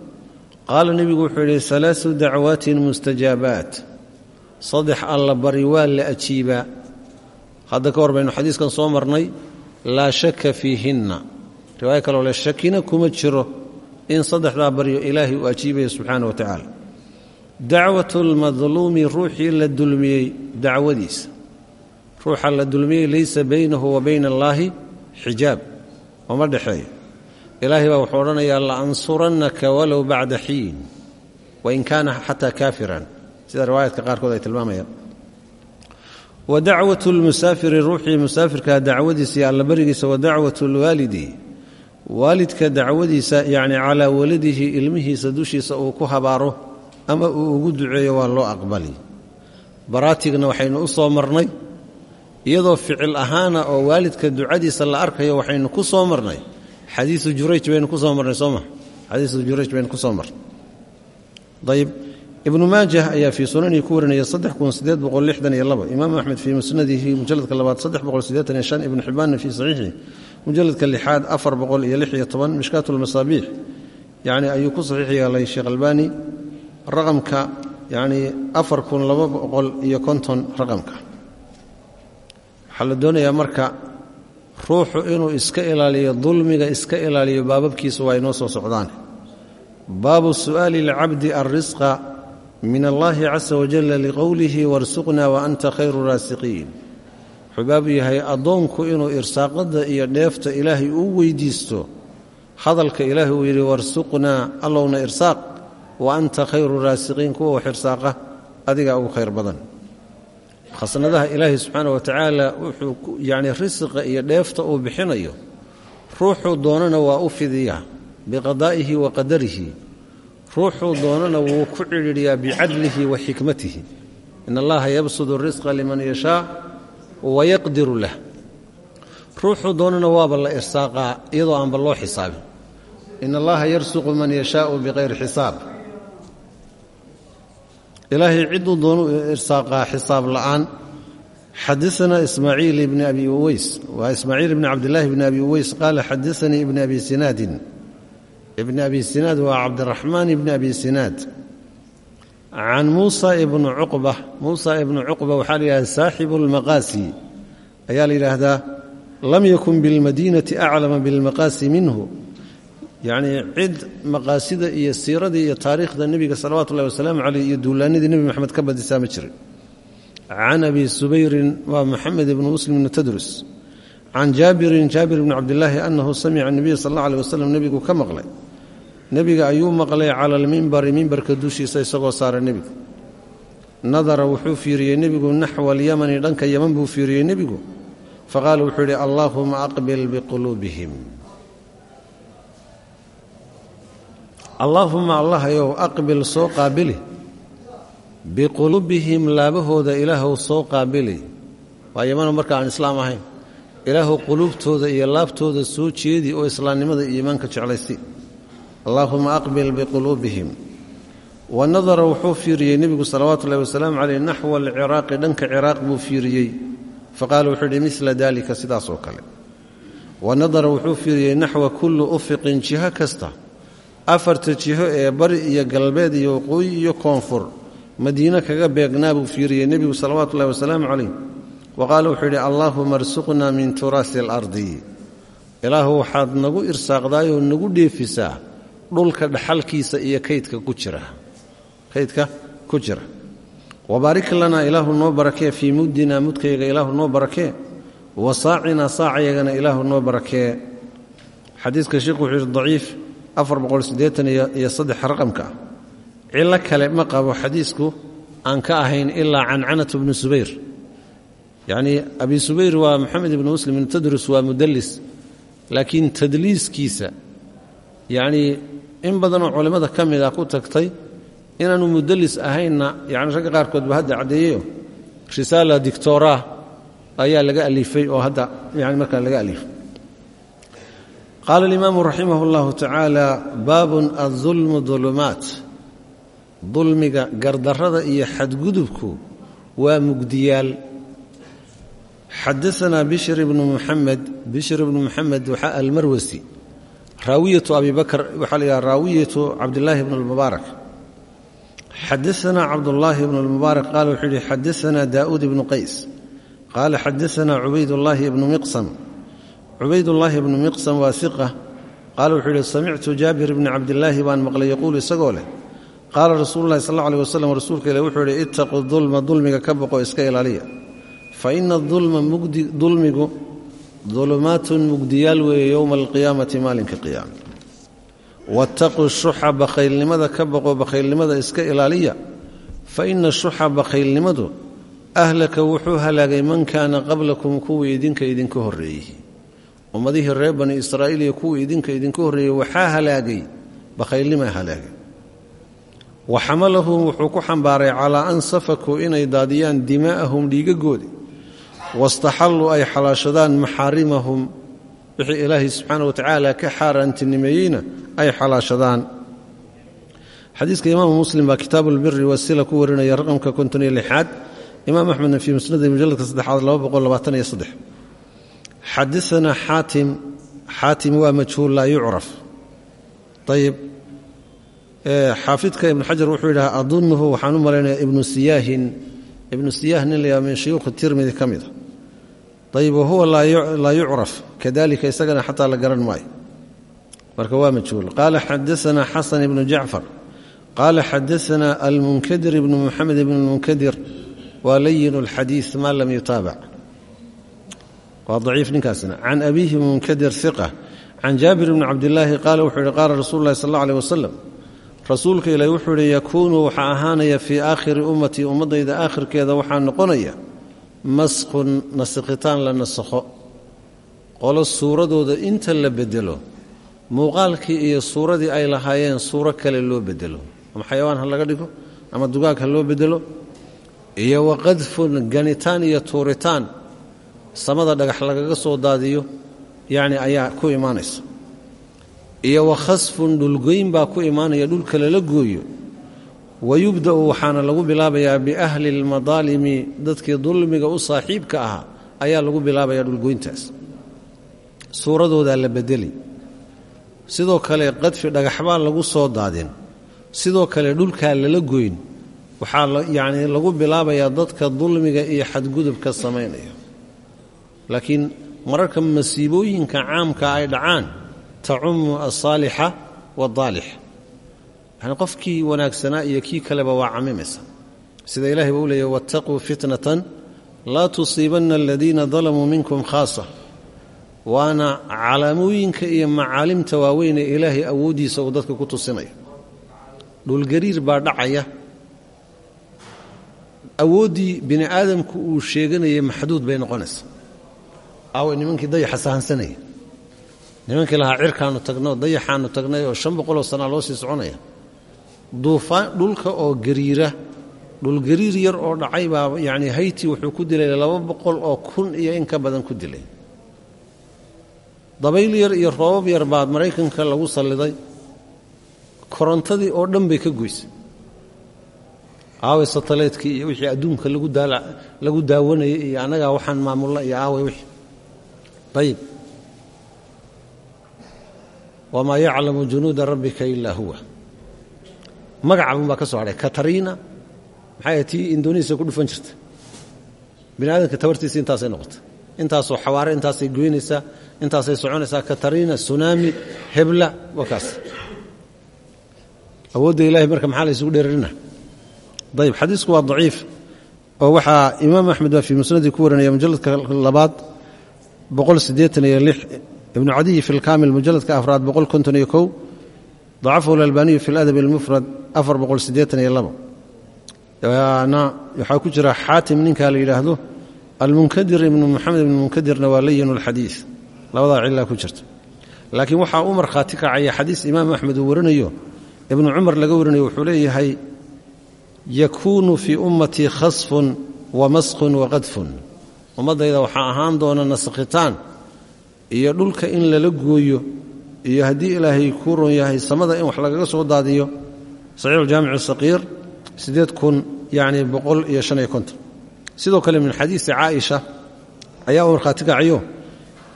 Speaker 1: qaala nebigu wuxuu yidhi alaasu dacwaatin mustajaabaat saddex alla bari waa la ajiibaa hadda ka hor baynu xadiiskan soo marnay laa shaka fiihinna riwaayo kaloo le shakina kuma jiro in saddexdaa baryo ilaahay uu ajiibaya subxaana wa tacaala. Dacwatu lmadluumi ruuxii la dulmiyey dacwadiisa. Ruuxa la dulmiyey laysa baynahu wa bayna allaahi xijaab ooma dhexeeyo ilaahay baa wuxuu odhanayaa la ansurannaka walow bacda xiin wain kaana xataa kaafiran. Sida riwaayaadka qaarkood ay tilmaamayaan. Wa dacwatu lmusaafiri ruuxii musaafirkaa dacwadiisa iyo allabarigiisa wa dacwatu lwaalidi waalidka dacwadiisa yacni calaa waladihi ilmihiisa dushiisa uu ku habaaro ama uu ugu duceeyo waa loo aqbali. Baraatigna waxaynu u soo marnay iyadoo ficil ahaana oo waalidka ducadiisa la arkayo waxaynu ku soo marnay. Xadiiu jurayj baynu ku soo marnay sooma xadiiu jurayj baynu ku soo marnay. Ayb ibnu maajah ayaa fii sunanihi ku warinaya imaam axmed fii musnadihi mujaladka labaad ibnu xibaanna fii saxiixihi mujaladka lixaad mishkaat lmasaabiix yani ayuu ku saxiix yeelay sheekh albani raqamka yani iyo konton raqamka waxaa la doonayaa marka ruuxu inuu iska ilaaliyo dulmiga iska ilaaliyo baababkiisa waa inoo soo socdaan baabu su'aali اlcabdi alrisqa min allahi casa wajalla liqowlihi warsuqna wa anta khayru raasiqiin wuxuu yahay addoonku inuu irsaaqadda iyo dheefta ilaahay uu weydiisto. Hadalka ilaahay uu yidhi warsuqnaa allowna irsaaq wa anta khayru raasiqiin kuwa wax irsaaqa adigaa ugu khayr badan. Khasnadaha ilaahay subxaana wa tacaala wuxuu yacni risiqa iyo dheefta uu bixinayo ruuxuu doonana waa u fidiyaa biqadaa'ihi wa qadarihi. Ruuxuu doonana wuu ku cidhiidhiyaa bicadlihi wa xikmatihi. In allaha yabsudu risqa liman yashaa wayaqdiru lah. Ruuxuu doonana waaba la irsaaqaa iyadoo aanba loo xisaabin. In allaha yarsuqu man yashaau biqayri xisaab. Ilaahay ciduu doonu irsaaqaa xisaab la'aan. Xadaanaa ismaaciil ibni abi uweys waa ismaaciil ibni cabdilaahi bni abi uweys qaala xadaanii ibni abi sinaadin. Ibni abi sinaad waa cabdiraxmaan ibni abi sinaad can muusa ibnu cuqba muusa ibnu cuqba waxaa la yidhahda saaxibu lmaqaasi ayaa la yidhaahdaa lam yakun bilmadiinati aclama bilmaqaasi minhu. Yacnii cid maqaasida iyo siiradii iyo taariikhda nebiga salawaatu ullahi wasalaamu caleyh iyo duulaanadii nebi moxamed ka badisaa ma jirin. Can abi subayrin waa moxamed ibnu muslim ibnu tadrus. Can jaabirin jaabir bni cabdilaahi annahu samica nebiya sal alla aleh wasalam nebigu nebiga ayuu maqlay cala almimbari mimbarka dushiisa isagoo saara nebigu. Nadara wuxuu fiiriyey nebigu naxwa alyamani dhanka yaman buu fiiriyey nebigu. Faqaala wuxuu yidhi allaahuma aqbil biquluubihim. Allaahuma allahayow aqbil soo qaabili. Biquluubihim laabahooda ilaahw soo qaabili. Waa yamano marka aan islaam ahayn. Ilaahu quluubtooda iyo laabtooda soo jeedi oo islaamnimada iyo iimaanka jeclaysi allaahuma aqbil biquluubihim wa nadara wuxuu fiiriyey nebigu salawaatu ullahi wasalaamu naxwa alciraaqi dhanka ciraaq buu fiiriyey. Faqaala wuxuu yidhi midla daalika sidaas oo kale. Wa nadara wuxuu fiiriyey naxwa kulli ufiqin jiho kasta. Afarta jiho ee bari iyo galbeed iyo waqooyi iyo koonfur. Madiine kaga beegnaa buu fiiriyey nebigu salawaatu ullahi wasalaamu caleyh wa qaala wuxuu yidhi allaahuma arsuqnaa min turaasi alardi ilaahu waxaad nagu irsaaqdaayoo nagu dheefisaa dhulka dhaxalkiisa iyo kaydka ku jira. Kaydka ku jira. Wabaarik lanaa ilaahu noo barakee fii muddinaa mudkayga ilaahu noo barakee wa saacinaa saacayagana ilaahu noo barakee xadiiska sheikhu wuxuu yidhi daciif iyo saddex raqamka. Ah cillo kale ma qabo xadiisku aan ka ahayn ilaa cancanatu bnu subayr. Yacnii abi subayr waa moxamed ibnu muslim tadrus waa mudalis laakiin tadliiskiisa yacnii in badanoo culimmada ka mid a ku tagtay inaanu mudalis ahaynna yani ragga qaarkood ba hadda caddeeyeyo risaala dictoraa ayaa laga alifay oo hadda yani markaa laga alifay qaala alimaamu raximah اllahu tacaala baabun adulmu dulumaat. Dulmiga gardarrada iyo xadgudubku waa mugdiyaal. Xadaanaa bishr ibnu muxamed bishr ibnu muxamed waxaa almarwasi raawiyatu abi bakr waxaa la yidhaha raawiyatu cabdillaahi bn اlmubaarak xadaanaa cabdullaahi bn اlmubaarak qaala wuxuu yihi xadaanaa daa'uud ibnu qays. Qaala xadaanaa cubaydullaahi ibnu miqsam. Cubaydullaahi ibnu miqsam waa iqa qaala wuxuu yihi samictu jaabir bni cabdillaahi baan maqlay yaquulu isagoo leh. Qaala rasuulu llahi sal alla alih wasalam rasuulka ileh wuxuu yihi ittaquu dulma dulmiga ka boqo iska ilaaliya. Fa ina dulma dulmigu dulumaatun mugdiyaal weeye yowma alqiyaamati maalinka qiyaama wattaquu shuxa bakhaylnimada ka boqo bakhaylnimada iska ilaaliya. Fa ina shuxa bakhaylnimadu ahlaka wuxuu halaagay man kaana qablakum kuwii idinka idinka horreeyey. Ummadihii reer bani israa'iil iyo kuwii idinka idinka horreeyey waxaa halaagay bakhaylnimaa halaagay. Wa xamalahum wuxuu ku xambaaray calaa an safakuu inay daadiyaan dimaa'ahum dhiigagoodi wastaxalluu ay xalaashadaan maxaarimahum wixii ilaahay subxaana wa tacaala ka xaaraantinimeeyeyna ay xalaashadaan xadiiska imaamu muslim baa kitaabu lbiri wasila ku warinaya raqamka konton iyo lixaad imaam axmedna fii musnadi mujalladka saddexaad laba boqol labaatan iyo saddex xadaanaa xaatim xaatim waa majhuul laa yucraf ayib xaafidka ibnu xajar wuxuu yidhaha adunuhu waxaan u malaynaya ibnu siyaahin ibnu siyaah nin ayib wahuwa laa yucraf kadalika isagana xataa la garan maayo marka waa majhuul qaala xadaanaa xasan ibnu jacfar qaala xadaanaa almunkadir ibnu muxamed ibn munkadir waa layin اlxadiiث ma lam yutaabac waa daciif ninkaasna can abiihi munkadir iqa can jaabir bni cabdilaahi qaala wuxuu yihi qaala rasuulu llahi sal اllah alيh wasalam rasuulka ilaah wuxuu yihi yakuunu waxaa ahaanaya fii aakhiri ummatii ummaddayda aakhirkeeda waxaa noqonaya maskhun nasikhitaan la nasakho qolo suuradooda inta la bedelo muuqaalkii iyo suuradii ay lahaayeen suuro kale loo bedelo ama xayawaan ha laga dhigo ama dugaag ha loo bedelo iyo waqadfun ganitaan iyo tuuritaan samada dhagax lagaga soo daadiyo yacni ayaa ku imaanaysa. Iyo wakhasfun dhulgoyn baa ku imaanaya dhulka lala gooyo wayubda'u waxaana lagu bilaabayaa biahli almadaalimi dadkii dulmiga u saaxiibka ahaa ayaa lagu bilaabayaa dhulgoyntaas. Suuradoodaa la bedeli. Sidoo kale qadfi dhagaxbaa lagu soo daadin. Sidoo kale dhulkaa lala goyn. Waxaa yacni lagu bilaabayaa dadka dulmiga iyo xadgudubka samaynaya. Laakiin mararka masiibooyinka caamka ay dhacaan tacumu asaalixa waadaalix yani qofkii wanaagsanaa iyo kii kaleba waa camimaysa. Sida ilahay ba u leeyahy waataquu fitnatan laa tusiibanna aladiina dalamuu minkum khaasa. Waana calaamooyinka iyo macaalimta waaweyn ee ilaahay awooddiisa uu dadka ku tusinayo. Dhulgariir baa dhacaya. Awooddii bini aadamku uu sheeganayay maxduud bay noqonaysaa aaway nimankii dayaxa sahansanaya nimankii lahaa cirkaannu tagno dayaxaannu tagnay oo shan boqoloo sanaa loo sii soconaya dhulka oo gariira. Dhulgariir yar oo dhacay baa yacni hayti wuxuu ku dilay laba boqol oo kun iyo in ka badan ku dilay. Dabayl yar iyo roobab yar baa maraykanka lagu salliday. Korontadii oo dhan bay ka goysay. Aaway sataleydkii iyo wixii adduunka lagu daawanayay iyo annagaa waxaan maamulla iyo aaway wixii. Ayib wamaa yaclamu junuuda rabbika ilaa huwa magacabun baa ka soo hadhay katariina maxay tii indonesiya ku dhufan jirta bini aadamka tabartiisa intaasay noqotay. Intaasoo xawaare intaasay goynaysaa intaasay soconaysaa. Katariina sunaami hebla waa kaas awoodda marka maxaa la ysugu dheerarina? Ayib xadiisku waa daciif. Oo waxaa imaam axmed baa fii musnadii ku warinaya mujalladka labaad boqol siddeetan iyo lix ibnu lkaamil mujalladka afraad boqol konton iyo kow dacafahu lalbaniyu fi labo na waxaa ku jira xaatim ninkaa la yidhaahdo almunkadir ibnu moxamed ibnu munkadirna waa layin lxadiid labadaa cilaa ku jirta laakiin waxaa u markhaati kacaya xadiis imaam axmed uu warinayo ibnu cumar laga warinayo wuxuu leeyahay yakuunu fii ummatii khasfun wa maskhun wa qadfun ummaddayda waxaa ahaan doona naskhitaan iyo dhulka in lala gooyo iyo haddii ilaahay kuu ron yahay samada in wax lagaga soo daadiyo saxiixuljaamic saqiir siddeed kun yacni boqol iyo shan iyo konton. Sidoo kale min xadiisi caaisha ayaa u markhaati kacayo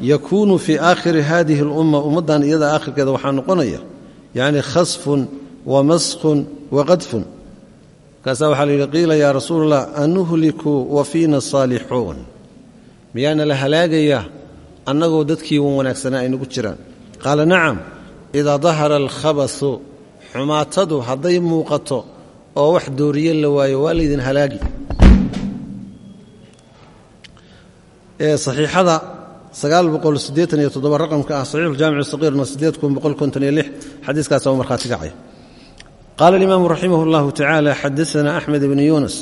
Speaker 1: yakuunu fii aakhiri hadihi alumma ummaddan iyada aakhirkeeda waxaa noqonaya yacni khasfun wa maskhun wa qadfun. Markaasaa waxaa la yidhi qiila yaa rasuulallah anuhliku wa fiina saalixuun. Miyaana la halaagayaa annagoo dadkii wan wanaagsanaa aynagu jiraan qaala nacam idaa dahara alkhabasu xumaatadu hadday muuqato oo wax dooriye la waayo waa laydin halaagi saxiixada sagaal boqol siddeetan iyo toddoba raqamka ah saxiixuljaamic saqiirna siddeed kun boqol konton iyo lix xadiiskaasa u markhaati kacay qaala alimaamu raximah اllahu tacaala xadaana axmed ibnu yuunas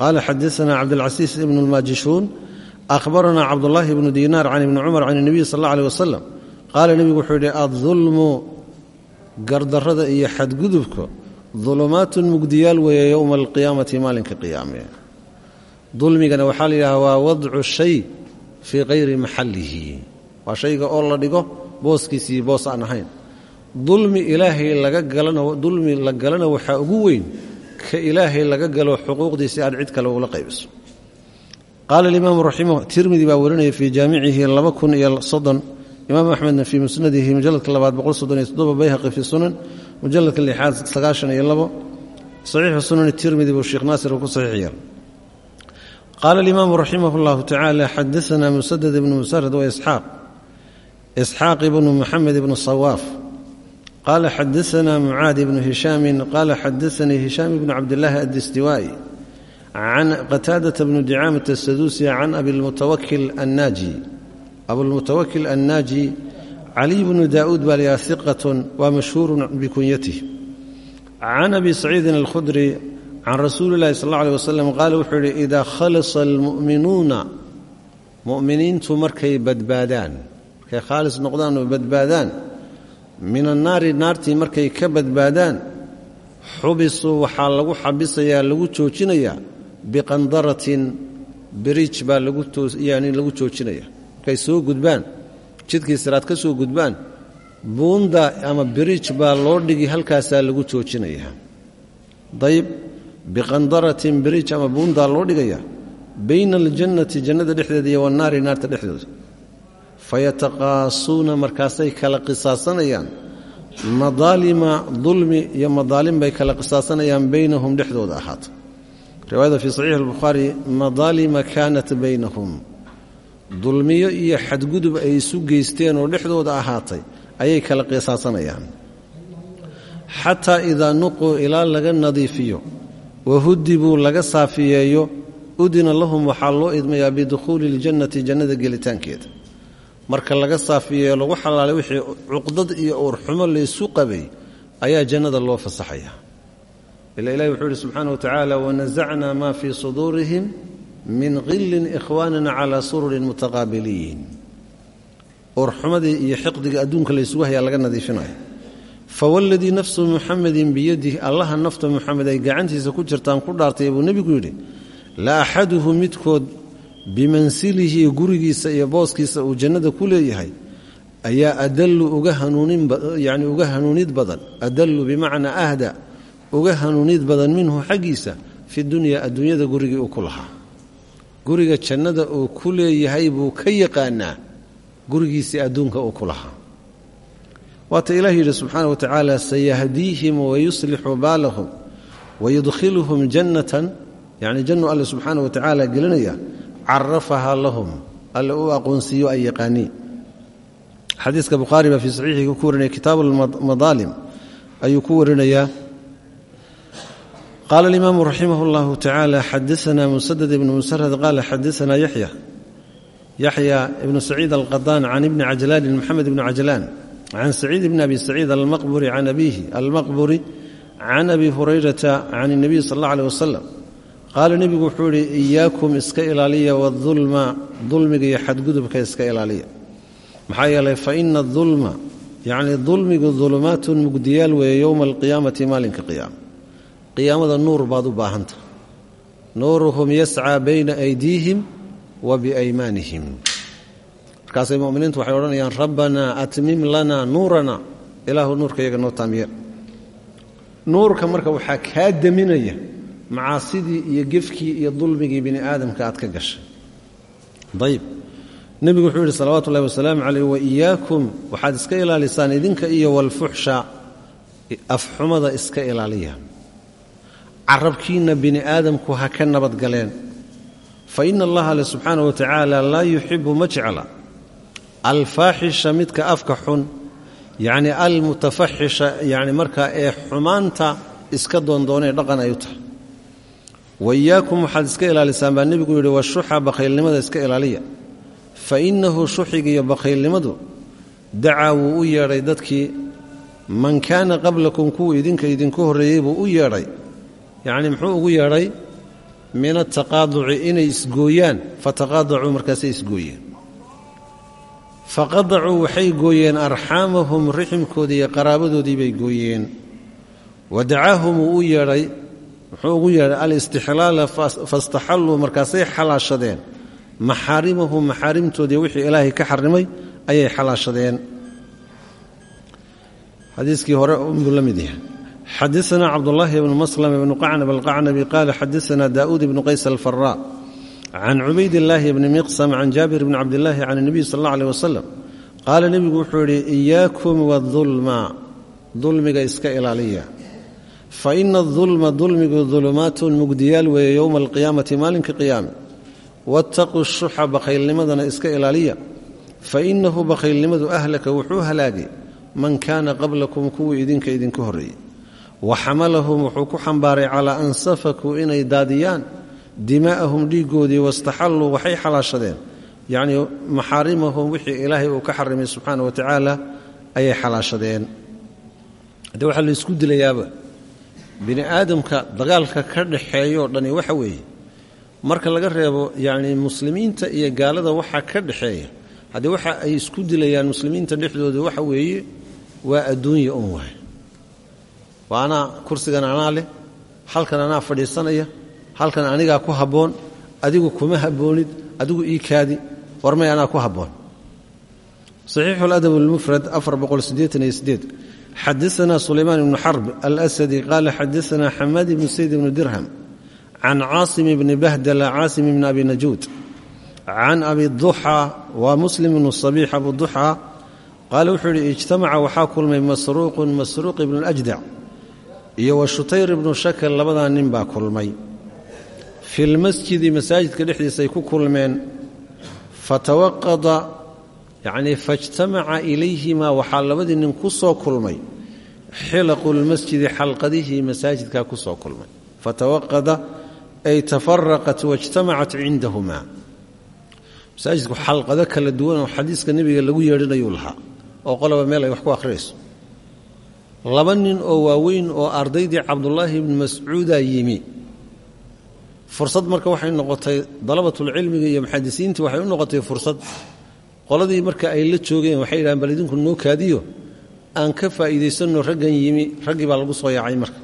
Speaker 1: qaala xadaana cabdilcasiis ibnu lmaajishuun ahbarana cabdullaahi bnu diinaar can ibni cumar can اnebiy sal alla aleh wasalam qaala nebigu wuxuu yidhi addulmu gardarrada iyo xadgudubka dulumaatun mugdiyaal weeye yowma alqiyaamati maalinka qiyaame. Dulmigana waxaa la yidhaha waa wadcu shay fii kayri maxallihi. Waa shayga oo la dhigo booskiisii boos aan ahayn. Dulmi ilaahay laga galana dulmi la galana waxaa ugu weyn ka ilaahay laga galo xuquuqdiisi aad cid kale ugula qaybiso. Qaala alimaamu raximah tirmidi baa warinaya fii jaamicihi laba iyo soddon imaam axmedna fii musnadihi mujaladka labaad bayhaqi fii sunan mujaladka lixaad saxiixu sunani tirmidi buu sheekh naasir ku saxiix yeelay qaala alimaamu raximah اllahu tacaala xadaana musadad ibnu musarad wa isxaaq. Ibnu muxamed ibnu sawaaf. Qaala xadaana mucaad ibnu hishaamin qaala xadaanii hishaam ibnu cabdillaahi addistiwaa'i. Can qataadata bnu dicaamata asaduusi can abilmutawakil annaaji abulmutawakil annaaji caliy bnu daa'uud baa layaha hiqatun waa mashhuurun bikunyatih can abi saciidin alkhudri can rasuuli illahi sal alla aleh wasalam qaala wuxuu yidhi idaa khalasa almu'minuuna mu'miniintu markay badbaadaan markay khaalis noqdaan oo badbaadaan min annaari naartii markay ka badbaadaan xubisuu waxaa lagu xabisayaa lagu joojinayaa biqandaratin markay soo gudbaan jidkii siraad ka soo gudbaan buunda ama biriij baa loo dhigi halkaasaa lagu joojinayaa dayb biqandaratin biriij ama buundaa loo dhigaya bayna aljannati jannada dhexdeeda iyo wannaari naarta dhexdooda. Fayataqaasuuna markaasay kala qisaasanayaan madaalima dulmi iyo madaalim bay kala qisaasanayaan baynahum dhexdooda ahaato. Riwaayada fii saxiixi albukhaari madaalima kaanat baynahum dulmiyo iyo xadgudub ay isu geysteen oo dhexdooda ahaatay ayay kala qisaasanayaan xataa idaa nuquu ilaa laga nadiifiyo wahudibuu laga saafiyeeyo udina lahum waxaa loo idmayaa bidukhuuli iljannati jannada gelitaankeeda. Marka laga saafiyeeyo lagu xalaalay wixii cuqdad iyo uurxumo laysu qabay ayaa jannada loo fasaxaya ila ilahi wuxuu yidhi subxaana wa tacaala wanasacnaa maa fii suduurihim min qilin ikhwaanina calaa sururin mutaqaabiliin uurxumadii iyo xiqdiga adduunka laysugu hayaa laga nadiifinaya fawaladii nafsu muxamedin biyadih allaha nafta muxamed ay gacantiisa ku jirtaan ku dhaartay buu nebigu yidhi la axaduhu midkood bimansilihi gurigiisa iyo booskiisa uu jannada ku leeyahay ayaa adallu uga hanuunyani uga hanuunid badan. Adallu bimacnaa ahda uga hanuunid badan minhu xaggiisa fi dunya adduunyada gurigii uu ku lahaa guriga jannada uu ku leeyahay buu ka yaqaanaa gurigiisii adduunka uu ku lahaa. Waata ilaah yidhi subxaana wa tacaala sayahdiihim wayuslixu baalahum wayudkhiluhum jannatan. Yacni jannu alle subxaana wa tacaala gelinaya carafahaa lahum alle u aqoonsiiyo ay yaqaaniin. Xadiiska bukhaari baa fii saxiixiga ku warinaya kitaabu almadaalim ayuu ku warinayaa qaala alimaamu raximah اllahu tacaala xadaana musadad ibnu musarad qaala xadaana yaxya yaxya ibnu saciid alqadaan can ibni cajlaanin moxamed ibni cajlaan can saciid bni abi saciid almaqburi can abiihi almaqburi can abi hurayrata can اnebiy sal اllah aleh wasalam qaala nebigu wuxuu idhi iyaakum iska ilaaliya wadulma dulmiga iyo xadgudubka iska ilaaliya maxaa yeelay fa ina adulma yacnii dulmigu dulumaatun mugdiyaal weeye yowma alqiyaamati maalinka qiyaama qiyaamada nuur baad u baahanta. nuuruhum yascaa bayna aydiihim wa biaymaanihim. Markaasay muminiintu waxay odhanayaan rabbanaa atmim lanaa nuurana. Ilaahu nuurka iyaga noo taamiye. Nuurka marka waxaa kaa deminaya macaasidii iyo gefkii iyo dulmigii bini aadamka aad ka gashay. Ayib nebigu wuxuu yidhi salawaatu ullahi wasalaamu caleyh waiyaakum waxaad iska ilaalisaan idinka iyo walfuxsha afxumada iska ilaaliya carabkiinna bini aadamku ha ka nabadgaleen fa ina allaha le subxaana wa tacaala laa yuxibu ma jecla. Alfaaxisha midka afka xun yacni almutafaxisha yacni markaa ee xumaanta iska doondoonee dhaqan ay tahay. Wa iyaakum waxaad iska ilaalisaan baa nebigu yidhi washuxa bakhaylnimada iska ilaaliya. Fa innahu shuxiga iyo bakhaylnimadu dacaa wuu u yeedhay dadkii. Man kaana qablakum kuwa idinka idinku horreeyey buu u yeedhay yacnii muxuu ugu yeedhay min ataqaaduci inay isgooyaan fataqaadacuu markaasay isgooyeen. Faqadacuu waxay gooyeen arxaamahum riximkoodii iyo qaraabadoodii bay gooyeen. Wa dacaahum wuu u yeedhay muxuu ugu yeedhay alistixlaala fastaxalluu markaasay xalaashadeen. Maxaarimahum maxaarimtoodii wixii ilaahay ka xarimay ayay xalaashadeen. Xadiiskii hore yahay xadaana cabdulaahi bnu maslm bnu qacnab alqacnabi qaala xadaana daa'uud bnu qays alfaraa can cubaydillaahi bni miqsam can jaabir bni cabdillaahi can اnebiy sal alla aleh wasalam qaala nebigu wuxuu yidhi iyaakum wadulma dulmiga iska ilaaliya fa ina adulma dulmigu dulumaatun mugdiyaal weeye yowma alqiyaamati maalinka qiyaame waataquu shuxa bakhaylnimadana iska ilaaliya fa inahu bakhaylnimadu ahlaka wuxuu halaagay man kaana qablakum kuwii idinka idinku horreeyey wa xamalahum wuxuu ku xambaaray calaa an safakuu inay daadiyaan dimaa'ahum dhiiggoodii wastaxalluu waxay xalaashadeen. Yacnii maxaarimahum wixii ilaahay uu ka xarimay subxaana wa tacaala ayay xalaashadeen. Haddee waxaa la isku dilayaaba bini aadamka dagaalka ka dhaxeeyo dhani waxa weeye marka laga reebo yacnii muslimiinta iyo gaalada waxaa ka dhaxeeya haddii waxa ay isku dilayaan muslimiinta dhexdooda waxa weeye waa adduunya waa anaa kursigan anaa leh halkan anaa fadhiisanaya halkan anigaa ku habboon adigu kuma habboonid adigu ii kaadi warmay anaa ku habboon. Saxiixu aladab almufrad xadaana sulaymaan ibnu xarb alasadi qaala xadaana xamaad ibnu sayd ibnu dirham can caasim bni bahdala caasim bni abi najuud. Can abi duxaa waa muslim ibnu sabiix abu duxaa qaala wuxuu yidhi ijtamaca waxaa kulmay masruuqun masruuq ibnu ljdac iyo wa shutayr ibnu shakal labadaa nin baa kulmay. Fi lmasjidi masaajidka dhexdiisa ay ku kulmeen fatawaqada yacnii faijtamaca ilayhimaa waxaa labadii nin ku soo kulmay. Xilaqu lmasjidi xalqadihii masaajidkaa ku soo kulmay. Fatawaqada ay tafaraqat waijtamacat cindahumaa masaajidku xalqado kala duwan oo xadiiska nebiga lagu yeedhinayuu lahaa oo qoloba meel ay wax ku akhriyayso laba nin oo waaweyn oo ardaydii cabdulaahi ibni mascuuda yimi. Fursad marka waxay noqotay dalabatulcilmiga iyo muxadisiintii waxay u noqotay fursad. Qoladii marka ay la joogeen waxay yidhahaan bal idinku noo kaadiyo? Aan ka faa'iidaysanno raggan yimi raggii baa lagu soo yaacay marka.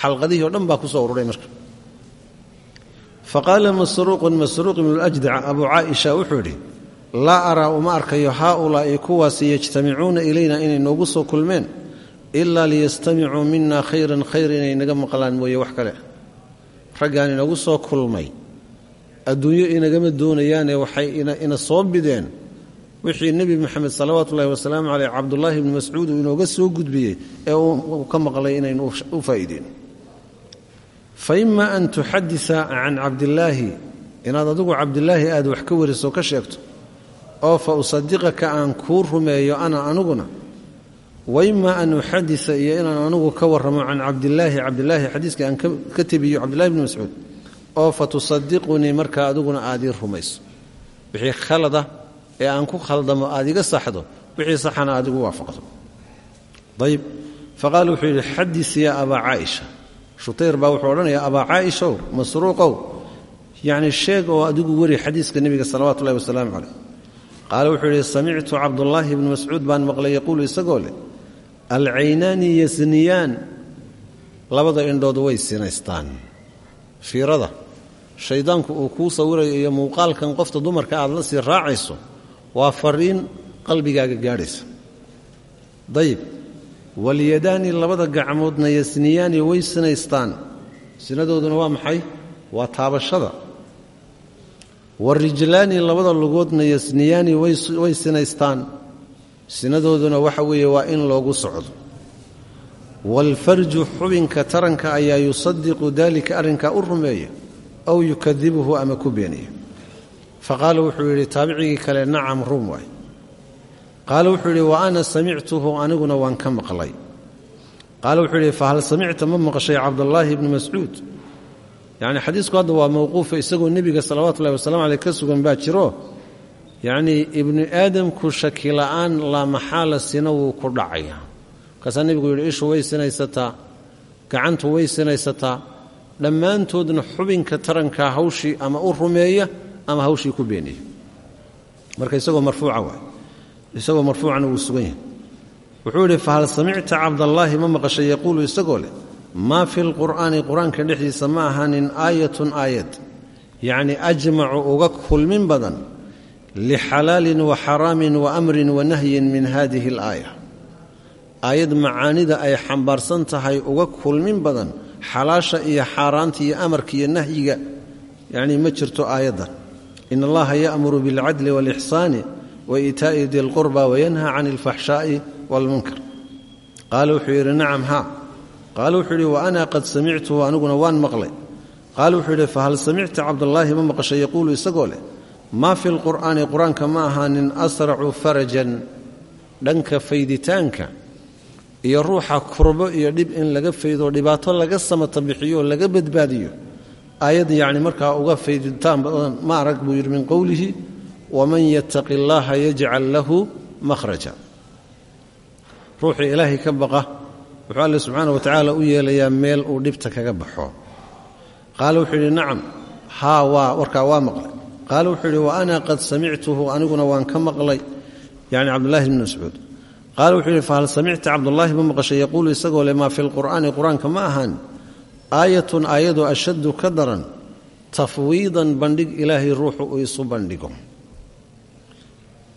Speaker 1: Xalqadihii o dhan baa ku soo ururay marka. Fa qaala masruuqun masruuq ibnu ljdac abuu caaisha wuxuu idhi laa araa uma arkayo haaulaa'i kuwaasi yajtamicuuna ilayna inay noogu soo kulmeen ilaa liyastamicuu mina khayran khayr inay naga maqlaan mooye wax kale. Raggaan inagu soo kulmay adduunyo inagama doonayaane waxay ina soo bideen wixii nebi moxamed salawaatu ullahi wasalaamu caleyh cabdullaahi ibni mascuud uu inooga soo gudbiyey ee uu ka maqlay inaynu u faa'iideen. Fa an tuxadisa can cabdillaahi inaad adigu cabdilaahi aad wax ka wariso ka sheegto oo fa usadiqaka aan kuu rumeeyo ana aniguna wa ima an uxadisa iyo inaan anigu ka warramo can cabdilaahi cabdilaahi xadiiskii aan ka tebiyo cabdillahi bni mascuud oo fa tusadiqunii markaa adiguna aad ii rumayso. Wixii khalada ee aan ku khaldamo aad iga saxdo wixii saxana aad igu waafaqdo. Ayb faqaala wuxuu yidhi xadis yaa abaa caaisha. Shutayr baa wuxuu odhanayaa abaa caaishow masruuqow. Yacni sheeg oo adigu weri xadiiska nebiga salawaatu ullahi wasalaamu caleyh qaale wuxuu yidhi samictu cabdullaahi ibni mascuud alcaynaani yasniyaan labada indhood way sinaystaan. Fiirada shayddaanku uu kuu sawirayo iyo muuqaalkan qofta dumarka aad la sii raacayso waa fariin qalbigaaga gaadhaysa. Dayib walyadaani labada gacmoodna yasniyaani way sinaystaan. Sinadooduna waa maxay? Waa taabashada. Warijlaani labada lugoodna yasniyaani way sinaystaan sinadooduna waxa weeye waa in loogu socdo. Waalfarju xubinka taranka ayaa yusadiqu daalika arrinkaa u rumeeya aw yukadibuhu ama ku beeniya faqaala wuxuu yidhi taabicigii kale nacam rum waay qaala wuxuu yidhi wa ana samictuhu aniguna waan ka maqlay. Qaala wuxuu yidhi fahal samicta ma maqshay cabdallaahi ibni mascuud? Yacni xadiisku hadda waa mawquufa isagoo nebiga salawaatu ullahi wasalam caleyh ka sugan baa jiro yacnii ibnu aadamku shaki la'aan laa maxaala sina wuu ku dhacaya. Markaasaa nebigu yidhi ishu way sinaysataa gacantu way sinaysataa dhammaantoodna xubinka tarankaa hawshii ama u rumeeya ama hawshii ku beeniya marka isagoo marfuuca waay. Isagoo marfuucana wuu sugan yahay. Wuxuu yidhi fahal samicta cabdallaahi ma maqashay yaquulu isagoo leh? Maa fi lqur'aani qur'aanka dhexdiisa ma ahaanin aayatun aayad. Yacni ajmacu uga kulmin badan lixalaalin wa xaraamin wa amrin wa nahyin min hadihi alaaya aayad macaanida ay xambaarsan tahay uga kulmin badan xalaasha iyo xaaraanta iyo amarka iyo nahyiga yacnii ma jirto aayaddan in allaha ya'muru bilcadli waalixsaani wa iitaa'i di lqurba wayanha can alfaxshaa'i waalmunkar qaala wuxuu yidhi nacam haa qaala wuxuu yidhi wa ana qad samictuhu aniguna waan maqlay maa fi lqur'aani qur'aanka ma ahaanin asracu farajan dhanka fayditaanka iyo ruuxa kurbo iyo dhib in laga faydo dhibaato laga samata bixiyo laga badbaadiyo aayad yacni markaa uga fayditaan badan ma arag buu yidhi min qowlihi waman yattaqi allaaha yajcal lahu makhraja. Ruuxii ilaahay ka baqa wuxuu alle subxaana wa tacaala u yeelayaa meel uu dhibta kaga baxo. Qaala wuxuu yidhi nacam haa waa warkaa waa maqlay qaala wuxuu yidhi wa ana qad samictuhu aniguna waan ka maqlay. Yacni cabdullahi bni mascuud. Qaala wuxuu yidhi fahal samicta cabdullaahi ma maqashay? Yaquulu isagoo le maa fi lqur'aani qur'aanka ma ahaan aayatun aayadoo ashaddu ka daran. Tafwiidan bandhig ilaahay ruuxu uu isu bandhigo.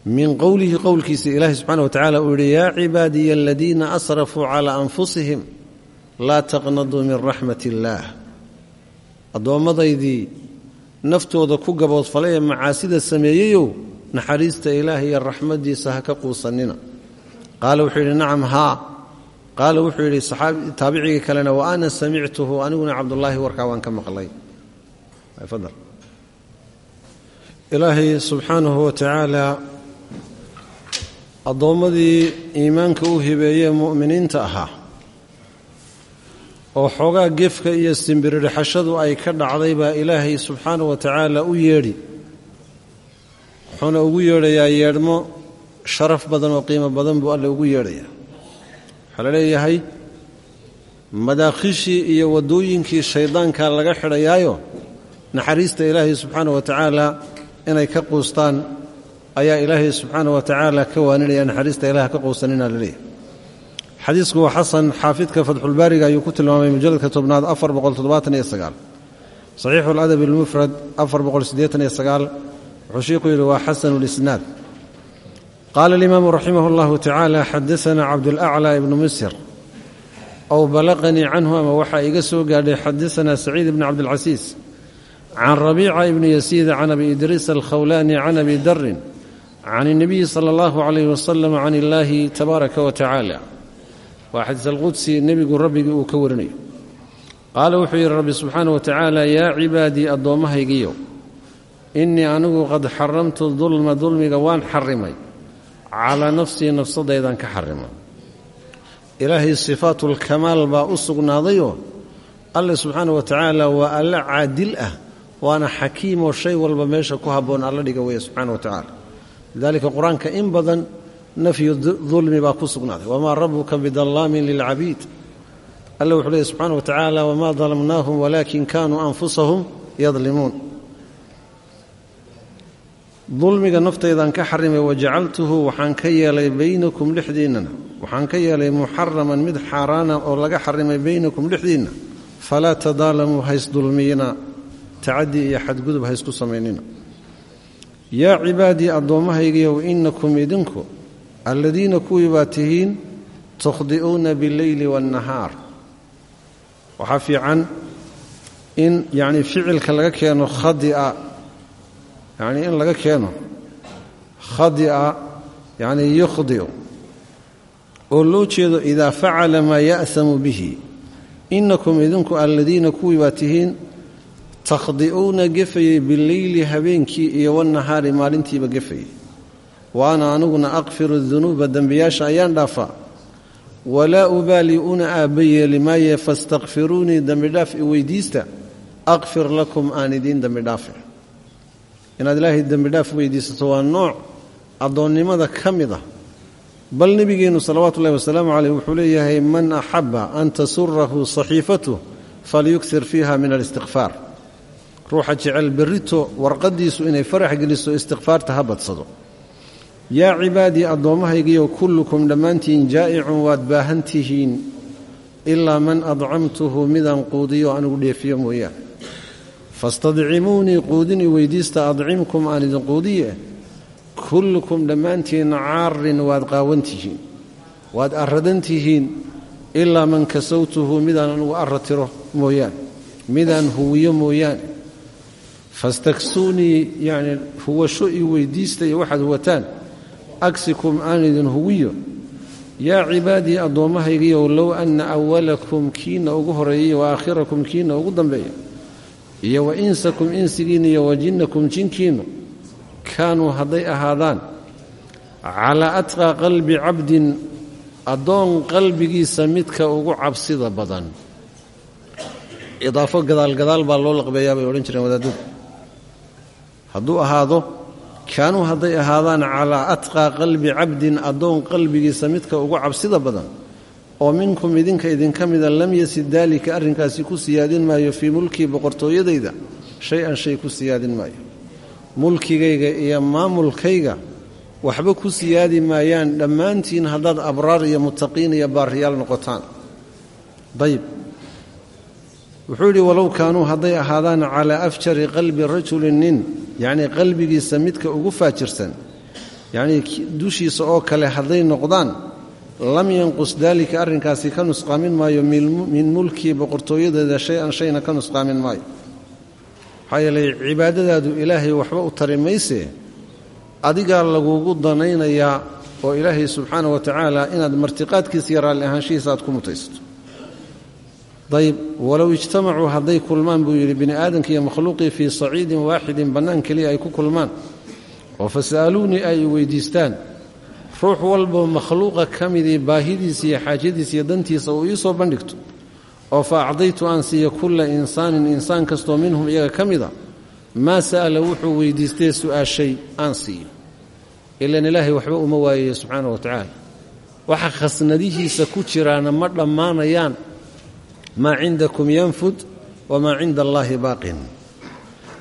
Speaker 1: Min qowlihi qowlkiisa ilaahi subxaana wa tacala uu yidhi yaa cibaadiya aladiina asrafuu calaa anfusihim laa taqnaduu naftooda ku gaboodfalay ee macaasida sameeyeyow naxariista ilaahay iyo raxmaddiisa ha ka quusannina. Qaala wuxuu yidhi nacam haa. Qaala wuxuu yidhi taabicigii kalena wa ana samictuhu aniguna cabdullaahi warkaa waan ka maqlay. Ilaahay subxaanahu wa tacaala addoommadii iimaanka u hibeeyee mu'miniinta ahaa oo xoogaa gefka iyo simbiririxashadu ay ka dhacday baa ilaahay subxaanahu wa tacaala u yeedhi. Wuxuuna ugu yeedhayaa yeedhmo sharaf badan oo qiimo badan buu alle ugu yeedhayaa. Waxaa la leeyahay madaakhishii iyo waddooyinkii shayddaanka laga xidhayaayo naxariista ilaahay subxaana wa tacaala inay ka quustaan ayaa ilaahay subxaana wa tacaala ka waaninaya naxariista ilaah ka quusanina la leeyahay xadiisku waa xasan xaafidka fatxulbaariga ayuu ku tilmaamay mujalladka tobnaad afar boqoltodobaataniyosagaalsaxiixu aladabi almufrad afar boqolsiddeetaniyoagaalwuxuu shiiku yidhi waa xasanu lisnaad qaala alimaamu raximah allahu tacaala xadaana cabdulaclaa ibnu misr. Ow balaqanii canhu ama waxaa iga soo gaadhay xadaana saciid ibni cabdilcasiis can rabiica ibni yasiida can عن idriis alkhawlaani can abi darin can اnabiyi sala اllahu alayh wasalam can illaahi tabaaraka wa tacaala waa xadiis alqudsi nebigu rabbigii uu ka warinayo. Qaala wuxuu yidhi rabbi subxaana wa tacaala yaa cibaadii addoommahaygiyo innii anigu qad xaramtu dulma dulmiga waan xarimay calaa nafsii nafsadaydan ka xarimay ilaahay sifaatulkamaal baa u sugnaadayoo alle subxaana wa tacaala waa alle caadil ah waana xakiimoo shay walba meesha ku habboon alla dhiga weeye subxana wa tacaala. Lidaalika qur'aanka in badan nafyu dulmi baa ku sugnaaday. Wamaa rabuka bidallaamin lilcabiid. Alla wuxuu leeyay subxaana wa tacaala wamaa dalamnaahum walaakin kaanuu anfusahum yadlimuun. Dulmiga naftaydan ka xarimay wajacaltuhu waxaan ka yeelay baynakum dhexdiinnana. Waxaan ka yeelay muxaraman mid xaaraana oo laga xarimay baynakum dhexdiinna. Falaa tadaalamuu haysdulmiyina tacaddi iyo xadgudub haysku samaynina. Yaa alladiina kuwii baa tihiin tukhdi'uuna billeyli waannahaar waxaa fiican in yacni ficilka laga keeno khadia yacnii in laga keeno khadi'a yacni yukhdi'u oo loo jeedo idaa facala maa ya'samu bihi innakum idinku alladiina kuwii baa tihiin takhdi'uuna gefayey bileyli habeenkii iyo wannahaari maalintiiba gefayey wa ana aniguna aqfiru dunuuba dembiyaasha ayaan dhaafaa walaa ubaali una aabba yeeli maaye fastakfiruunii dembidhaaf i weydiista aqfir lakum aan idiin dembidhaafe inaad ilaahay dembidhaaf weydiisato waa nooc addoonnimada ka mid ah. Bal nebigeennu salawaatu ullahi wasalaamu caleyh wuxuu leeyahay man axabba an tasurahu saxiifatuh falyuksir fiiha min alistiqfaar. Ruuxa jecel berrito warqaddiisu inay farax geliso istikfaarta ha badsado yaa cibaadii addoommahaygiyo kullukum dhammaantiin jaa'icun waad baahan tihiin man adcamtuhu midaan quudiyo anigu dheefiyo mooyaane. Fastadcimuunii quudini weydiista adcimkum aan idin quudiye kullukum dhammaantiin caarin waad qaawan tihiin waad arradan tihiin man kasawtuhu midaan anugu arra tiro mooyaane midaan huwiyo mooyaane. Fastaksuunii yacni huwasho io weydiista iyo waxaad huwataan agsikum aan idin huwiyo yaa cibaadii addoommahaygiyow low anna awalakum kiina ugu horeeyay wa aakhirakum kiina ugu dambeeya iyo wa insakum insigiinna iyo wa jinnakum jinkiinnu kaanuu hadday ahaadaan calaa atqaa qalbi cabdin addoon qalbigiisa midka ugu cabsida badan idaafo gadaalgadaal baa loo laqbeeyaa bay odhan jireen wadaadadu hadduu ahaado kaanuu hadday ahaadaan calaa atqaa qalbi cabdin addoon qalbigiisa midka ugu cabsida badan oo minkum idinka idinka mida lam yasid daalika arrinkaasi ku siyaadin maayo fii mulkii boqortooyadayda shay-an shay ku siyaadin maayo. Mulkigayga iyo maamulkayga waxba ku siyaadi maayaan dhammaantiin haddaad abraar iyo mutaqiin iyo baariyaal noqotaan. Dayib. Wuxuu yidhi walow kaanuu hadday ahaadaan calaa afjari qalbi rajulin nin yacnii qalbigiisa midka ugu faajirsan yacnii dushiisa oo kale hadday noqdaan lam yanqus daalika arrinkaasi ka nusqaamin maayo min mulkii boqortooyadeeda shay-an shayna ka nusqaamin maayo. Maxaa yeelay cibaadadaadu ilaahay waxba u tari maysee adigaa lagugu danaynayaa oo ilaahay subxaana wa tacaala inaad martiqaadkiisa iyo raalli ahaanshihiisa aad ku mutaysato dayib walow ijtamacuu hadday kulmaan buu yidhi bini aadamka iyo makhluuqii fii saciidin waaxidin bannaan keliya ay ku kulmaan. Oo fasa'aluunii ay weydiistaan. Ruux walboo makhluuqa ka midii baahidiisa iyo xaajadiisa iyo dantiisa uu ii soo bandhigto. Oo fa acdaytu aan siiyo kulla insaanin insaan kastoo minhum iyaga ka mida maa sa'ala wuxuu weydiistee su'aashay aan siiyo. Ilan ilaahay waxba uma waayayo subxaana wa tacaala waxa khasnadihiisa ku jiraana ma dhammaanayaan maa cindakum yanfud wamaa cinda allaahi baaqin.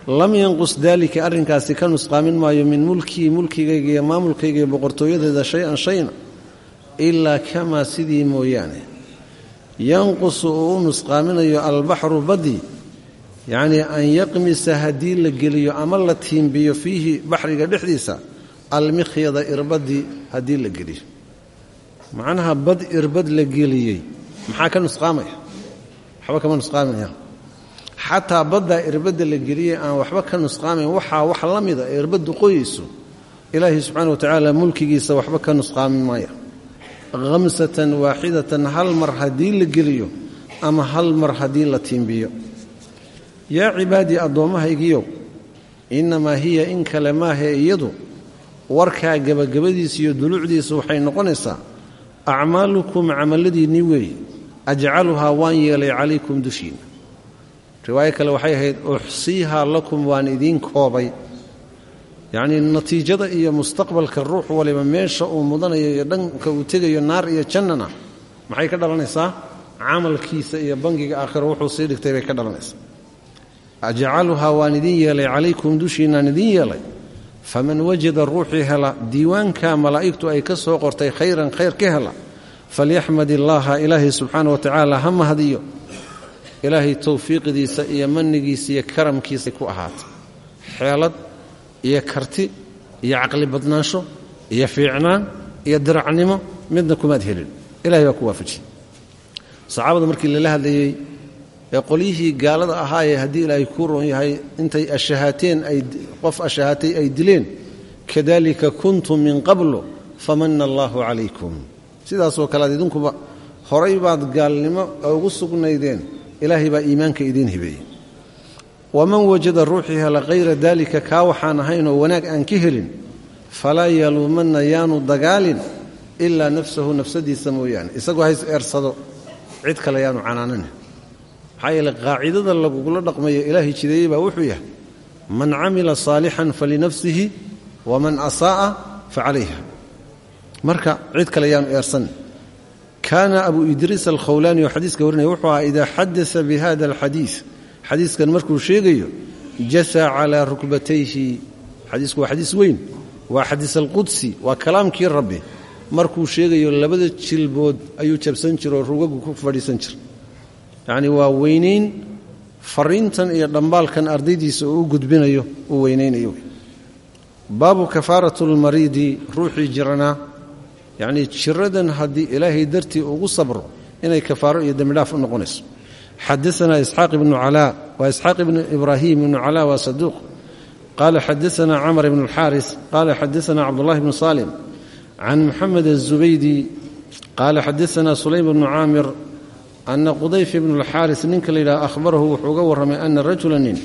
Speaker 1: Lam yanqus daalika arrinkaasi ka nusqaamin maayo min mulkii mulkigayga iyo maamulkayga iyo boqortooyadeeda shay-an shayna ilaa kamaa sidii mooyaane. Yanqusu uu u nusqaaminayo albaxru baddi yacnii an yaqmisa haddii la geliyo ama la tiimbiyo fiihi baxriga dhexdiisa almikhyada irbadii haddii la geliyo. Macnaha bad irbad la geliyey maxaa ka nusqaamaya waxba kama nusqaaminaya xataa baddaa irbadda la geliyey aan waxba ka nusqaamayn waxaa wax la mida ee irbaddu qoyayso. Ilaahay subxaana wa tacaala mulkigiisa waxba ka nusqaamin maaya. Khamsatan waaxidatan hal mar haddii la geliyo ama hal mar haddii la tiimbiyo yaa cibaadii addoommahaygiyow innamaa hiya in kale maahe iyadu warkaa gebagabadiisa iyo dulucdiisa waxay noqonaysaa acmaalukum camalladiinnii weeye ajcaluhaa waan yeelay calaykum dushiinna. Riwaayo kale waxay ahayd uxsiihaa lakum waan idiin koobay. Yacnii natiijada iyo mustaqbalka ruux waliba meesha uu mudanayo iyo dhanka uu tegayo naar iyo jannana maxay ka dhalanaysaa? Camalkiisa iyo bangiga aakhiro wuxuu sii dhigtay bay ka dhalanaysa ajcaluhaa waan idin yeelay calaykum dushiinaan idin yeelay. Faman wajada ruuxii hela diiwaanka malaa'igtu ay ka soo qortay khayran khayr ka hela falyaxmad illaaha ilaahay subxaana wa tacaala ha mahadiyo ilaahay towfiiqdiisa iyo manigiisa iyo karamkiisay ku ahaatay xeelad iyo karti iyo caqli badnaansho iyo fiicnaan iyo diracnimo midna kumaad helin ilahay baa ku waafajiyey saxaabada markii lala hadlayey ee qolyihii gaalada ahaayee haddii ilaahay kuu roon yahay intay ashahaateen qof ashahaatay ay dileen kadalika kuntum min qablu famana allaahu calaykum sidaasoo kale ad idinkuba horay baad gaalnimo ugu sugnaydeen. Ilaahay baa iimaanka idiin hibeeyey waman wajada ruuxii hela hayra daalika kaa waxaan ahaynoo wanaag aan ka helin falaa yaluumanna yaanu dagaalin ilaa nafsahu nafsadiisa mooyaane. Isagoo hays eersado cid kale yaanu canaanan maxaa yeele qaacidada lagugula dhaqmayo ilaahay jideeyey baa wuxuu yahay man camila saalixan falinafsihi waman asaa'a fa calayha marka cid kale yaanu eersanin kaana abu idriis alkhawlaani oo xadiiska warinaya wuxuu ahaa idaa xadasa bi hada alxadiis. Xadiiskan markuu sheegayo jasaa calaa rukbatayhi. Xadiisku waa xadiis weyn waa xadiis alqudsi waa kalaamkii rabbi. Markuu sheegayo labada jilbood ayuu jabsan jira oo rugagu ku fadhiisan jira yacnii waa weynayn fariintan iyo dhambaalkan ardaydiisa uu gudbinayo uu weynaynayo baabu kafaaratu lmariidi ruuxii jiranaa yacnii jiradan haddii ilaahay dartii ugu sabro inay kafaaro iyo dembidhaaf u noqonayso. Xadaanaa isxaaq ibnu calaa waa isxaaq ibnu ibraahim ibnu calaa waa saduuq. Qaala xadaanaa camar ibnu alxaaris qaala xadaanaa cabdullahi bnu salim can muxamed aلzubaydi qaala xadaanaa sulaym bnu caamir ana qudayf ibnu alxaaris ninka la yidhaha ahbarahu wuxuu uga warramay ana rajula nin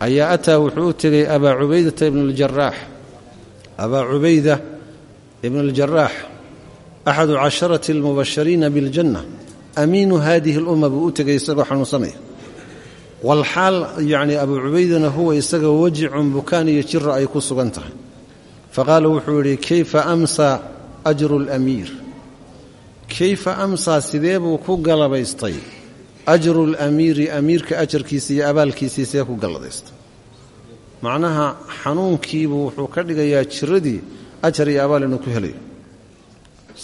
Speaker 1: ayaa ataa wuxuu u tegay abaa cubaydata ibn اljaraax abaa cubayda ibn اljaraax axadu casharati اlmubashariina biاljanna amiinu hadihi اlumma buu u tegay isagoo xanuunsanaya walxaal yacni abuu cubaydana huwa isaga wajicun bukaan iyo jira ay ku sugan tahay faqaala wuxuu yidhi kayfa amsaa ajru اlamiir kayfa amsaa sidee buu ku galabaystay ajru lamiiri amiirka ajarkiisa iyo abaalkiisii see ku galladaystay macnaha xanuunkiibuu wuxuu ka dhigayaa jiradii ajar iyo abaal inuu ku helayo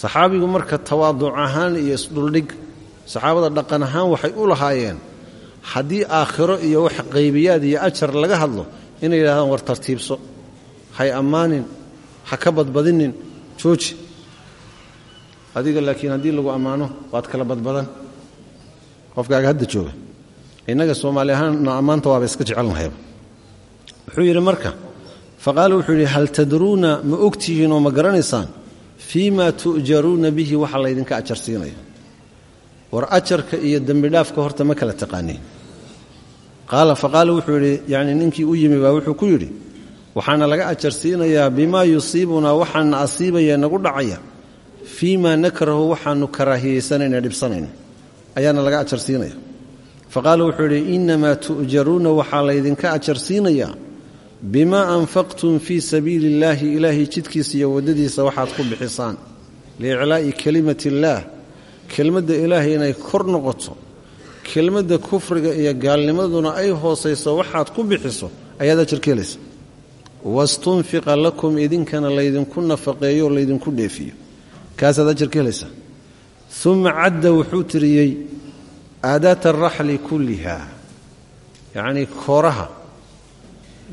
Speaker 1: saxaabigu marka tawaaduc ahaan iyo isdhuldhig saxaabada dhaqan ahaan waxay u lahaayeen haddii aakhiro iyo wax qaybiyaad iyo ajar laga hadlo inay yidhahdaan war tartiibso. Hay ammaanin ha ka badbadinin jooji. Adiga laakiin haddii lagu ammaano waad kala badbadan. Qofkaaga hadda jooga. Innaga soomaali ahaanna ammaanta waaba iska jecelnahayba wuxuu yidhi marka faqaala wuxuu yidhi hal tadruuna ma ogtihiin oo ma garanaysaan? Fii ma tu'jaruuna bihi waxa laydinka ajar siinayo. War ajarka iyo dembidhaafka horta ma kala taqaaniin. Qaala faqaala wuxuu yidhi yacnii ninkii u yimi baa wuxuu ku yidhi waxaana laga ajar siinayaa bimaa yusiibunaa waxaana asiibaya nagu dhacaya. Fii nakrahu waxaanu karaahiyaysanayna dhibsanayno ayaana laga ajar siinaya faqaala wuxuu yidhi innamaa tu'jaruuna waxaa laydinka ajar siinayaa bimaa anfaqtum fii sabiili illaahi ilaahay jidkiisa iyo waddadiisa waxaad ku bixisaan liiclaa'i kelimati illaah kelmadda ilaahay inay kor noqoto kelmadda kufriga iyo gaalnimaduna ay hoosayso waxaad ku bixiso ayaad ajar ka helaysa wastunfiqa lakum idinkana laydinku nafaqeeyo laydinku dheefiyo. Kaasaad ajar ka helaysaa uma cadda wuxuu tiriyey aadaata araxli kulliha yacnii kooraha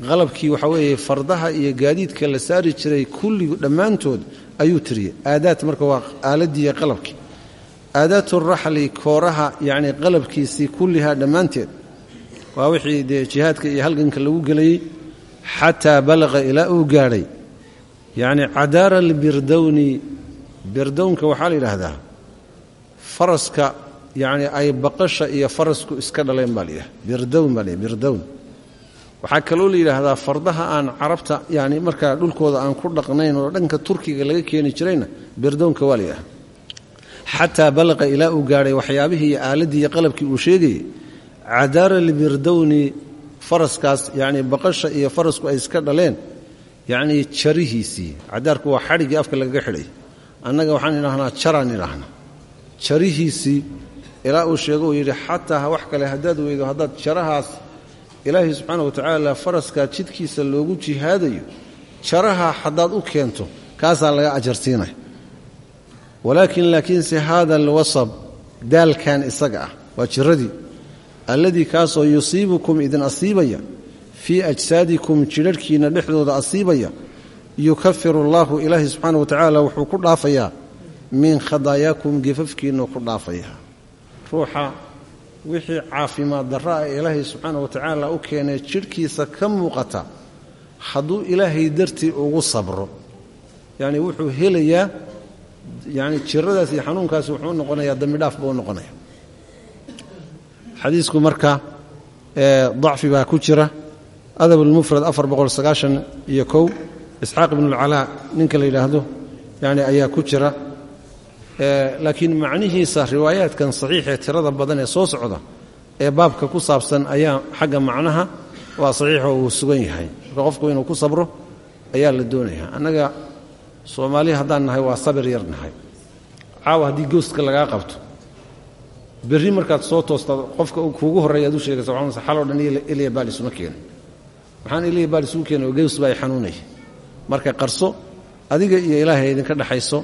Speaker 1: qalabkii waxaa weeye fardaha iyo gaadiidka la saari jiray kulli dhammaantood ayuu tiriyey. Aadaat marka waa aaladdiiiyo qalabkii. Aadaatu raxli kooraha yacnii qalabkiisii kulliha dhammaanteed. Waa wixii dee jihaadka iyo halganka lagu gelayey xataa balaqa ilaa uu gaadhay. Yacni cadaara albirdowni birdownka waxaa la yidhaahdaa faraska yacni ay baqasha iyo farasku iska dhaleen baa layidhahda birdown baa layidhahda birdown waxaa kaloo la fardaha aan carabta yani markaa dhulkooda aan ku dhaqnayn oo dhanka turkiga laga keeni jirayna birdownka waa la yidhahda xataa balaqa ilaa uu gaadhay iyo qalabkii uu sheegayey cadaara albirdowni faraskaas yacni baqasha iyo farasku ay iska dhaleen yacnii jarihiisii cadaarku waa xadhiggii afka lagaga xidhay. Annaga waxaan idhaahnaa jaraan idhaahnaa jarihiisii ilaa uu sheego uu yidhi wax kale haddaad weydo haddaad jarahaas ilaahay subxaana wa tacaala faraskaa jidkiisa loogu jihaadayo jaraha haddaad u keento kaasaa laga ajarsiinaya walaakin laakiinse haada alwasab daalkan isaga ah waa jiradii alladii kaasoo yusiibukum idin asiibaya fii ajsaadikum jidharhkiinna dhexdooda asiibaya yukafiru allaahu ilaahi subxaana wa tacaala wuxuu ku dhaafayaa min khadaayaakum gefafkiinnu ku dhaafayaa. Ruuxa wixii caafimaad darra ah ilaahay subxaana wa tacaala u keenay jidhkiisa ka muuqata hadduu ilaahay dartii ugu sabro. Yacni wuxuu helayaa yani jiradaas iyo xanuunkaasi wuxuu noqonayaa dambidhaaf buu noqonaya. Xadiisku marka dacfi baa ku jira. Adab ulmufrad afar boqol sagaashan iyo kow. Isxaaq ibnulcalaa ninka la yidhaahdo yani ayaa ku jira laakiin macnihiisa riwaayaadkan saxiixee tirada badan ee soo socda ee baabka ku saabsan ayaa xagga macnaha waa saxiixoo uu sugan yahay. Marka qofku inuu ku sabro ayaa la doonaya annaga soomaali haddaan nahay waa sabir yar nahay. Caawa haddii gooska lagaa qabto. Berri markaad soo toostaad qofka kuugu horreeya ad u sheegaysa xaloo dhan eliya baalis uma keenay waxaan eliya baalis ugu keenay oo gews baa xanuunaya marka qarso adiga iyo ilaahay idinka dhexayso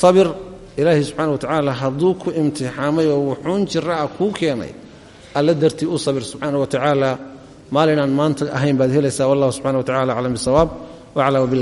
Speaker 1: sabir ilaahay subxaana wa tacaala hadduu ku imtixaamay oo wuxuun jira ah kuu keenay alla dartii u sabir subxaana wa tacaala maalinaan maanta ahayn baad helaysaa wallahu subxana wa tacala aclam bisawaab waclaa wabilah